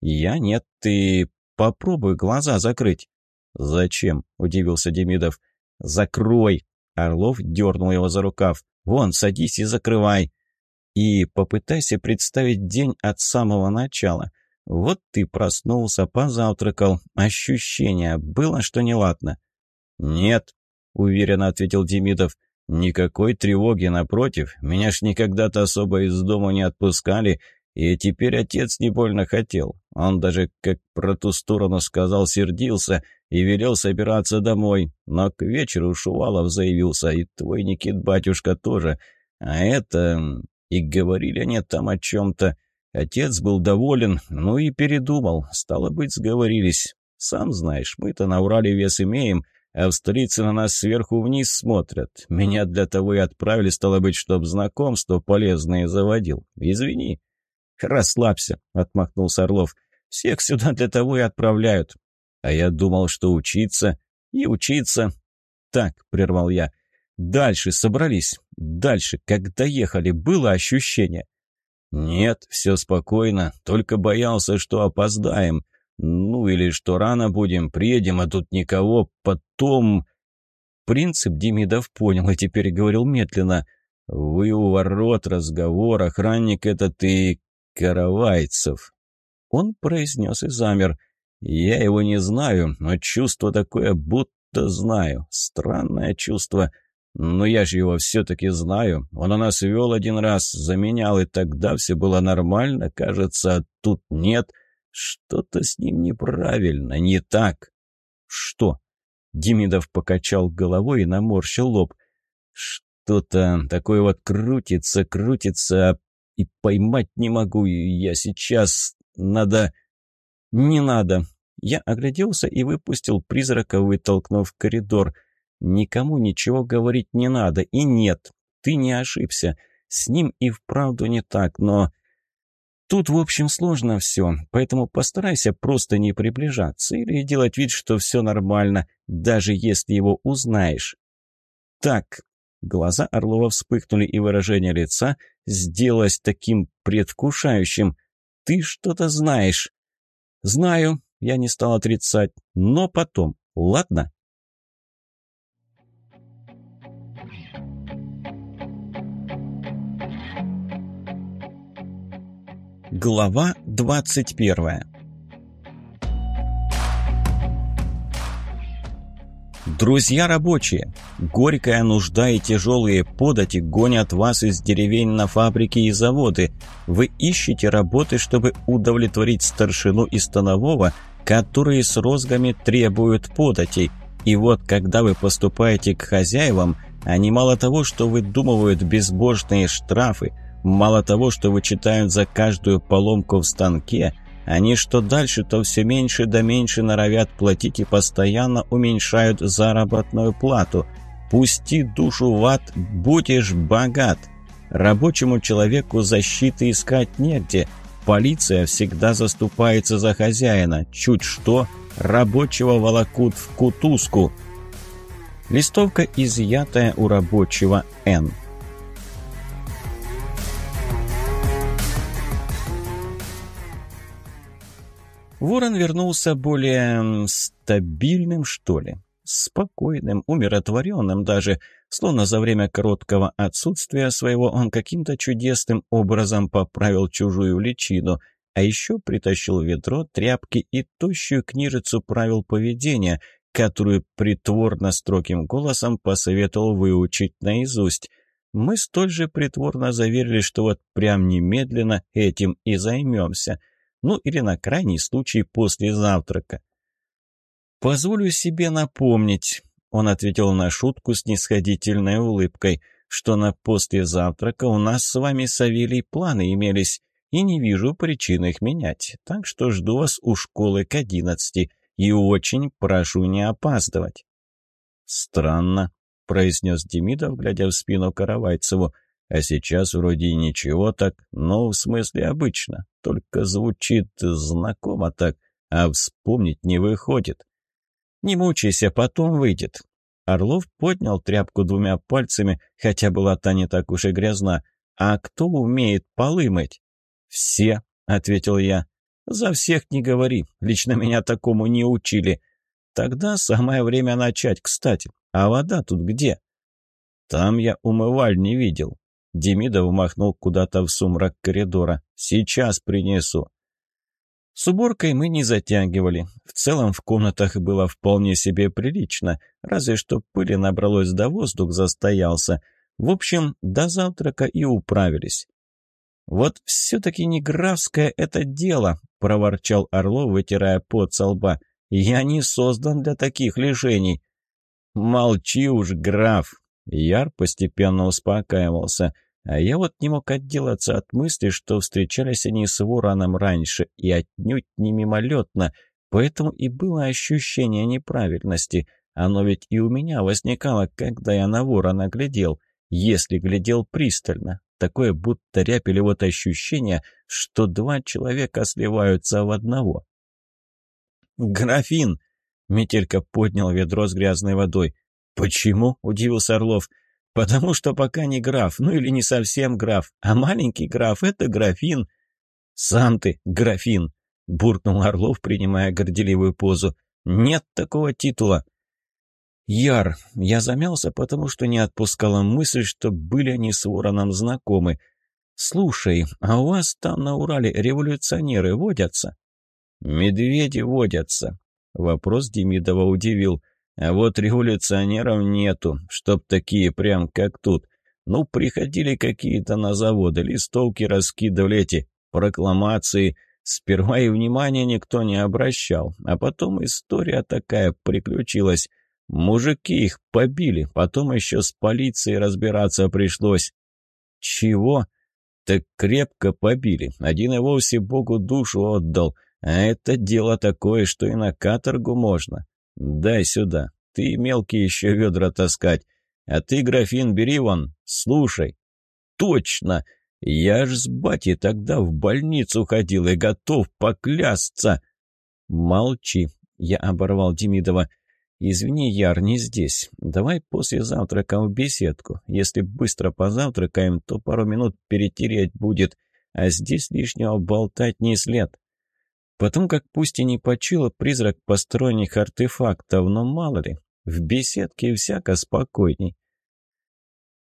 A: «Я нет, ты попробуй глаза закрыть». «Зачем?» — удивился Демидов. «Закрой!» — Орлов дернул его за рукав. «Вон, садись и закрывай!» «И попытайся представить день от самого начала. Вот ты проснулся, позавтракал. Ощущение было, что неладно?» «Нет», — уверенно ответил Демидов. «Никакой тревоги, напротив. Меня ж никогда-то особо из дома не отпускали, и теперь отец не больно хотел. Он даже, как про ту сторону сказал, сердился и велел собираться домой. Но к вечеру Шувалов заявился, и твой Никит-батюшка тоже. А это... И говорили они там о чем-то. Отец был доволен, ну и передумал. Стало быть, сговорились. Сам знаешь, мы-то на Урале вес имеем» а в столице на нас сверху вниз смотрят. Меня для того и отправили, стало быть, чтоб знакомство полезное заводил. Извини». «Расслабься», — отмахнулся Орлов. «Всех сюда для того и отправляют. А я думал, что учиться и учиться». «Так», — прервал я, — «дальше собрались. Дальше, как доехали, было ощущение». «Нет, все спокойно, только боялся, что опоздаем. Ну или что рано будем, приедем, а тут никого, потом... Принцип Демидов понял и теперь говорил медленно. Вы у ворот, разговор, охранник этот и... Каравайцев. Он произнес и замер. Я его не знаю, но чувство такое, будто знаю. Странное чувство. Но я же его все-таки знаю. Он у нас вел один раз, заменял, и тогда все было нормально, кажется, а тут нет. Что-то с ним неправильно, не так. Что? Демидов покачал головой и наморщил лоб. Что что-то такое вот крутится, крутится, и поймать не могу. Я сейчас... Надо... Не надо. Я огляделся и выпустил призрака, вытолкнув коридор. Никому ничего говорить не надо. И нет, ты не ошибся. С ним и вправду не так, но... Тут, в общем, сложно все, поэтому постарайся просто не приближаться или делать вид, что все нормально, даже если его узнаешь. Так, глаза Орлова вспыхнули, и выражение лица сделалось таким предвкушающим. Ты что-то знаешь. Знаю, я не стал отрицать, но потом, ладно? Глава 21 Друзья рабочие, горькая нужда и тяжелые подати гонят вас из деревень на фабрики и заводы. Вы ищете работы, чтобы удовлетворить старшину и станового, которые с розгами требуют податей. И вот, когда вы поступаете к хозяевам, они мало того, что выдумывают безбожные штрафы, Мало того, что вычитают за каждую поломку в станке, они что дальше, то все меньше да меньше норовят платить и постоянно уменьшают заработную плату. Пусти душу в ад, будешь богат. Рабочему человеку защиты искать негде. Полиция всегда заступается за хозяина. Чуть что, рабочего волокут в кутузку. Листовка, изъятая у рабочего Н. Ворон вернулся более стабильным, что ли. Спокойным, умиротворенным даже, словно за время короткого отсутствия своего он каким-то чудесным образом поправил чужую личину, а еще притащил ведро, тряпки и тощую книжицу правил поведения, которую притворно строгим голосом посоветовал выучить наизусть. Мы столь же притворно заверили, что вот прям немедленно этим и займемся – ну или на крайний случай после завтрака. «Позволю себе напомнить», — он ответил на шутку с нисходительной улыбкой, «что на после завтрака у нас с вами, Савелий, планы имелись, и не вижу причин их менять, так что жду вас у школы к одиннадцати и очень прошу не опаздывать». «Странно», — произнес Демидов, глядя в спину Каравайцеву, — а сейчас вроде и ничего так, но в смысле обычно. Только звучит знакомо так, а вспомнить не выходит. Не мучайся, потом выйдет. Орлов поднял тряпку двумя пальцами, хотя была та не так уж и грязна. «А кто умеет полы мыть?» «Все», — ответил я. «За всех не говори, лично меня такому не учили. Тогда самое время начать, кстати. А вода тут где?» «Там я умываль не видел. Демидов махнул куда-то в сумрак коридора. «Сейчас принесу». С уборкой мы не затягивали. В целом в комнатах было вполне себе прилично, разве что пыли набралось да воздух застоялся. В общем, до завтрака и управились. «Вот все-таки не графское это дело», — проворчал Орлов, вытирая пот со лба. «Я не создан для таких лишений». «Молчи уж, граф», Яр постепенно успокаивался, а я вот не мог отделаться от мысли, что встречались они с вороном раньше, и отнюдь не мимолетно, поэтому и было ощущение неправильности. Оно ведь и у меня возникало, когда я на ворона глядел, если глядел пристально. Такое будто рябили вот ощущение, что два человека сливаются в одного. «Графин!» — Метелька поднял ведро с грязной водой. «Почему?» – удивился Орлов. «Потому что пока не граф, ну или не совсем граф, а маленький граф – это графин». «Сам ты графин», – буркнул Орлов, принимая горделивую позу. «Нет такого титула». «Яр, я замялся, потому что не отпускала мысль, что были они с Вороном знакомы. Слушай, а у вас там на Урале революционеры водятся?» «Медведи водятся», — вопрос Демидова удивил. А вот революционеров нету, чтоб такие прям как тут. Ну, приходили какие-то на заводы, листовки раскидывали эти, прокламации. Сперва и внимания никто не обращал, а потом история такая приключилась. Мужики их побили, потом еще с полицией разбираться пришлось. Чего? Так крепко побили. Один и вовсе Богу душу отдал. А это дело такое, что и на каторгу можно. Дай сюда. Ты мелкий еще ведра таскать. А ты, графин, бери вон, слушай. Точно! Я ж с батей тогда в больницу ходил и готов поклясться. Молчи, я оборвал Демидова. «Извини, Яр, не здесь. Давай после завтрака в беседку. Если быстро позавтракаем, то пару минут перетереть будет, а здесь лишнего болтать не след». Потом, как пусть и не почил призрак посторонних артефактов, но мало ли, в беседке всяко спокойней.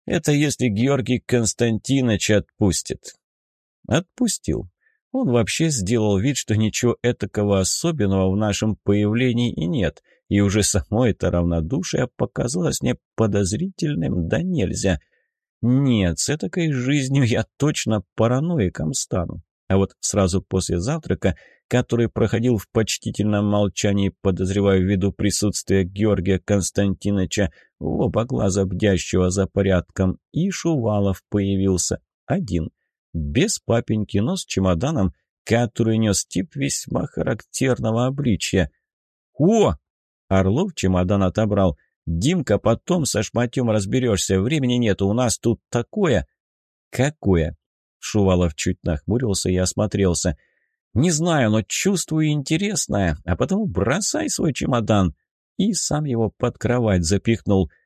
A: Это если Георгий Константинович отпустит. Отпустил. Он вообще сделал вид, что ничего этакого особенного в нашем появлении и нет, и уже само это равнодушие показалось мне подозрительным да нельзя. Нет, с этакой жизнью я точно параноиком стану. А вот сразу после завтрака, который проходил в почтительном молчании, подозревая ввиду присутствия Георгия Константиновича, в оба глаза бдящего за порядком, и Шувалов появился один — без папеньки, но с чемоданом, который нес тип весьма характерного обличия. «О!» — Орлов чемодан отобрал. «Димка, потом со шматем разберешься, времени нет, у нас тут такое...» «Какое?» Шувалов чуть нахмурился и осмотрелся. «Не знаю, но чувствую интересное, а потому бросай свой чемодан!» И сам его под кровать запихнул —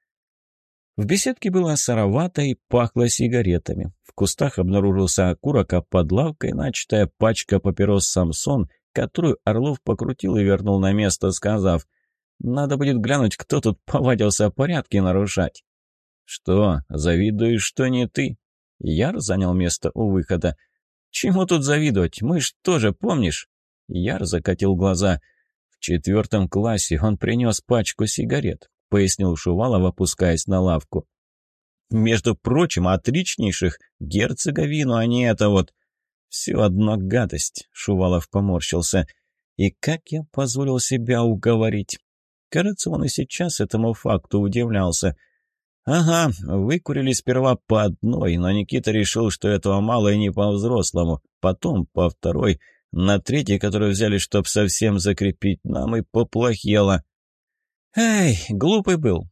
A: в беседке было сыровато и пахло сигаретами. В кустах обнаружился окурок, а под лавкой начатая пачка папирос «Самсон», которую Орлов покрутил и вернул на место, сказав, «Надо будет глянуть, кто тут повадился порядки нарушать». «Что, завидуешь, что не ты?» Яр занял место у выхода. «Чему тут завидовать? Мы ж тоже, помнишь?» Яр закатил глаза. В четвертом классе он принес пачку сигарет пояснил Шувалов, опускаясь на лавку. «Между прочим, отличнейших герцоговину, а не это вот...» «Все одно гадость», — Шувалов поморщился. «И как я позволил себя уговорить?» Кажется, он и сейчас этому факту удивлялся. «Ага, выкурили сперва по одной, но Никита решил, что этого мало и не по-взрослому. Потом по второй, на третьей, которую взяли, чтоб совсем закрепить, нам и поплохело. Эй, глупый был.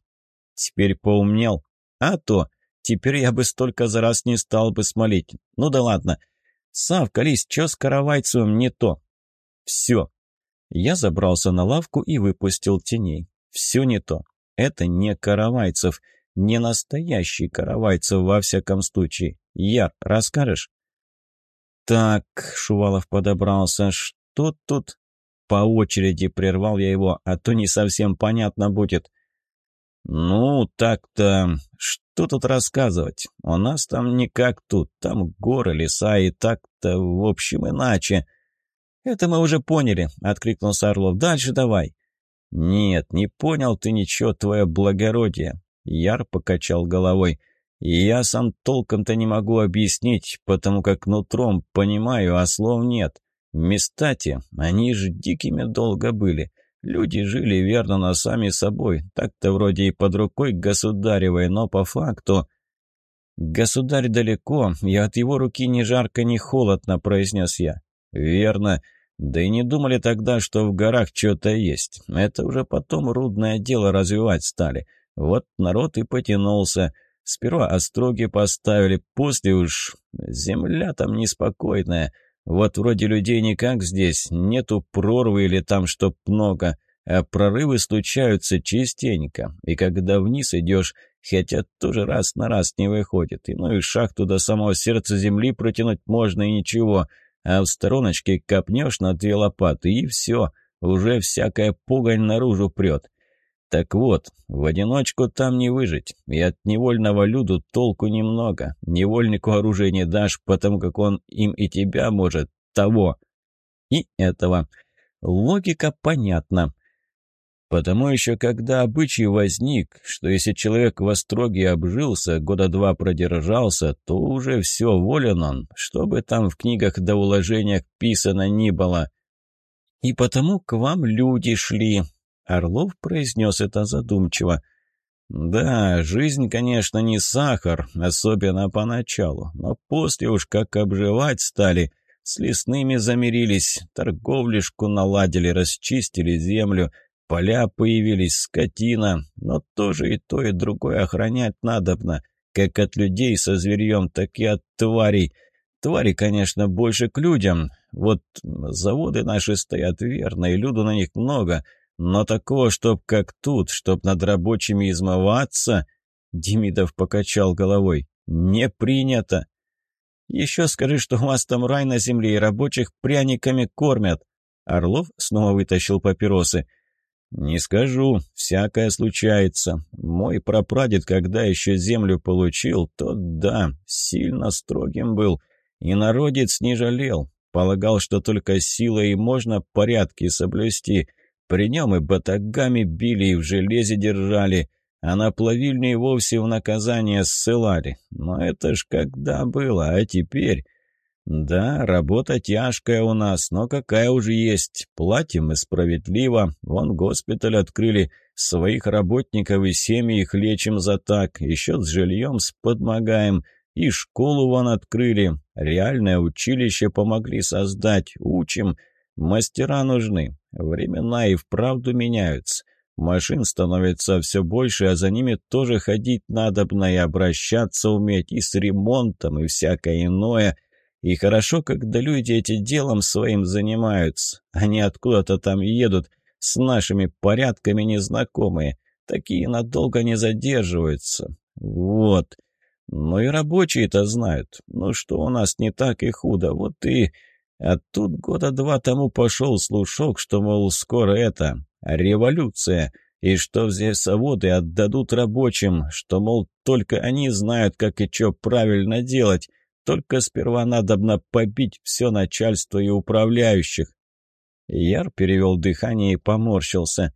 A: Теперь поумнел. А то, теперь я бы столько за раз не стал бы смолить. Ну да ладно. Савка, Лис, чё с Каравайцевым не то? Все. Я забрался на лавку и выпустил теней. Все не то. Это не Каравайцев. Не настоящий Каравайцев во всяком случае. Я, расскажешь? Так, Шувалов подобрался. Что тут? По очереди прервал я его, а то не совсем понятно будет. «Ну, так-то... Что тут рассказывать? У нас там не как тут. Там горы, леса и так-то, в общем, иначе». «Это мы уже поняли», — откликнулся Орлов. «Дальше давай». «Нет, не понял ты ничего, твое благородие». Яр покачал головой. «Я сам толком-то не могу объяснить, потому как нутром понимаю, а слов нет. Местати, они же дикими долго были. Люди жили верно, но сами собой. Так-то вроде и под рукой государевой, но по факту... «Государь далеко, и от его руки ни жарко, ни холодно», — произнес я. «Верно. Да и не думали тогда, что в горах что-то есть. Это уже потом рудное дело развивать стали. Вот народ и потянулся. Сперва остроги поставили, после уж... Земля там неспокойная». Вот вроде людей никак здесь, нету прорвы или там чтоб много, а прорывы случаются частенько, и когда вниз идешь, хотя тоже раз на раз не выходит, и ну и шахту до самого сердца земли протянуть можно и ничего, а в стороночке копнешь на две лопаты, и все, уже всякая пугань наружу прет. Так вот, в одиночку там не выжить, и от невольного люду толку немного. Невольнику оружие не дашь, потому как он им и тебя может того. И этого. Логика понятна. Потому еще когда обычай возник, что если человек в Остроге обжился, года два продержался, то уже все, волен он, что бы там в книгах да уложениях писано ни было. И потому к вам люди шли, Орлов произнес это задумчиво. «Да, жизнь, конечно, не сахар, особенно поначалу, но после уж как обживать стали, с лесными замирились, торговлишку наладили, расчистили землю, поля появились, скотина, но тоже и то, и другое охранять надобно, как от людей со зверьем, так и от тварей. Твари, конечно, больше к людям, вот заводы наши стоят верно, и люду на них много — но такого, чтоб как тут, чтоб над рабочими измываться, Демидов покачал головой. Не принято. Еще скажи, что у вас там рай на земле и рабочих пряниками кормят. Орлов снова вытащил папиросы. «Не скажу, всякое случается. Мой прапрадед, когда еще землю получил, то да, сильно строгим был. И народец не жалел. Полагал, что только силой и можно порядки соблюсти. При нем и батагами били, и в железе держали, а на плавильне вовсе в наказание ссылали. Но это ж когда было, а теперь... Да, работа тяжкая у нас, но какая уже есть. Платим и справедливо. Вон госпиталь открыли, своих работников и семьи их лечим за так. Еще с жильем сподмогаем. И школу вон открыли. Реальное училище помогли создать. Учим. Мастера нужны. Времена и вправду меняются. Машин становится все больше, а за ними тоже ходить надобно и обращаться уметь, и с ремонтом, и всякое иное. И хорошо, когда люди эти делом своим занимаются. Они откуда-то там едут, с нашими порядками незнакомые. Такие надолго не задерживаются. Вот. Ну и рабочие-то знают. Ну что у нас не так и худо, вот и... А тут года два тому пошел слушок, что, мол, скоро это, революция, и что заводы отдадут рабочим, что, мол, только они знают, как и что правильно делать, только сперва надобно побить все начальство и управляющих. Яр перевел дыхание и поморщился.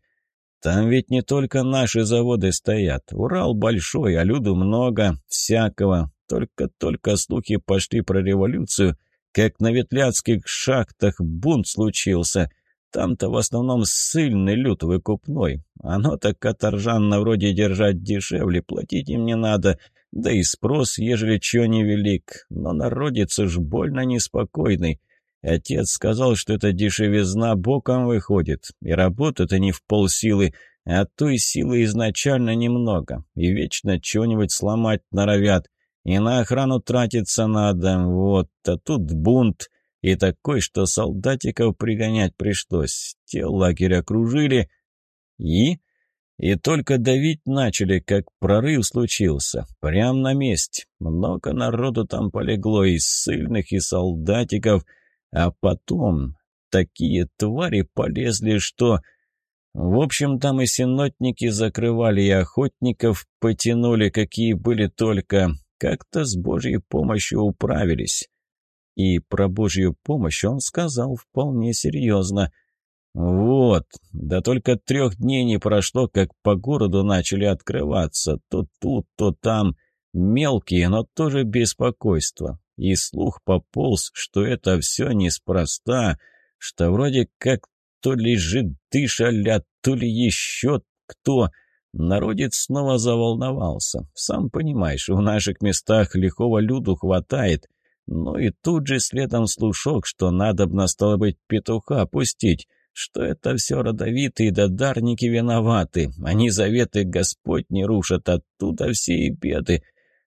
A: Там ведь не только наши заводы стоят. Урал большой, а люду много, всякого. Только-только слухи пошли про революцию — как на ветляцких шахтах бунт случился. Там-то в основном ссыльный люд выкупной. Оно-то каторжан вроде держать дешевле, платить им не надо, да и спрос, ежели чего невелик. Но народец уж больно неспокойный. Отец сказал, что эта дешевизна боком выходит, и работают они в полсилы, а той силы изначально немного, и вечно чего-нибудь сломать норовят. И на охрану тратиться надо, вот, а тут бунт. И такой, что солдатиков пригонять пришлось. Те лагерь окружили. И... И только давить начали, как прорыв случился. Прям на месте. Много народу там полегло, и ссыльных, и солдатиков. А потом такие твари полезли, что... В общем, там и синотники закрывали, и охотников потянули, какие были только как-то с Божьей помощью управились. И про Божью помощь он сказал вполне серьезно. «Вот, да только трех дней не прошло, как по городу начали открываться, то тут, то там, мелкие, но тоже беспокойство. И слух пополз, что это все неспроста, что вроде как то ли жиды шалят, то ли еще кто...» Народец снова заволновался. Сам понимаешь, в наших местах лихого люду хватает. Ну и тут же следом слушок, что надобно, стало быть, петуха пустить, что это все родовитые да дарники виноваты. Они заветы Господь не рушат, оттуда все и беды.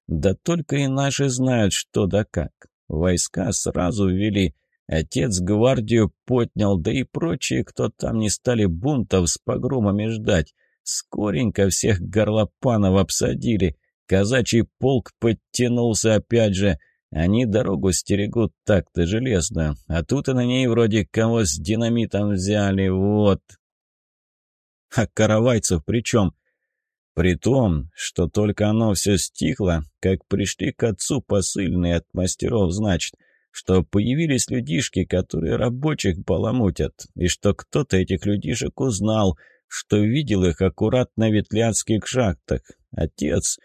A: Да только и наши знают, что да как. Войска сразу ввели. Отец гвардию поднял, да и прочие, кто там не стали бунтов с погромами ждать. Скоренько всех горлопанов обсадили. Казачий полк подтянулся опять же. Они дорогу стерегут так-то железную. А тут и на ней вроде кого с динамитом взяли. Вот. А каравайцев при чем? При том, что только оно все стихло, как пришли к отцу посыльные от мастеров, значит, что появились людишки, которые рабочих баламутят, и что кто-то этих людишек узнал — что видел их аккуратно в ветлянских шахтах. Отец,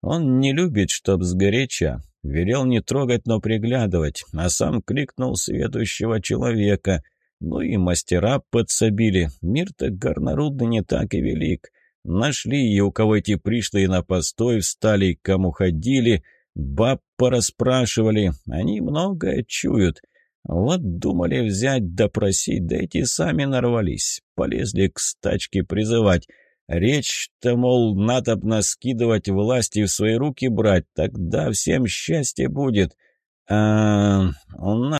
A: он не любит, чтоб сгоряча. Велел не трогать, но приглядывать, а сам кликнул следующего человека. Ну и мастера подсобили. Мир-то горнорудный не так и велик. Нашли и у кого эти пришлые на постой встали, кому ходили, баб пораспрашивали. Они многое чуют. Вот думали взять, допросить, да эти сами нарвались. Полезли к стачке призывать. Речь-то, мол, надобно скидывать власти в свои руки брать, тогда всем счастье будет. А у нас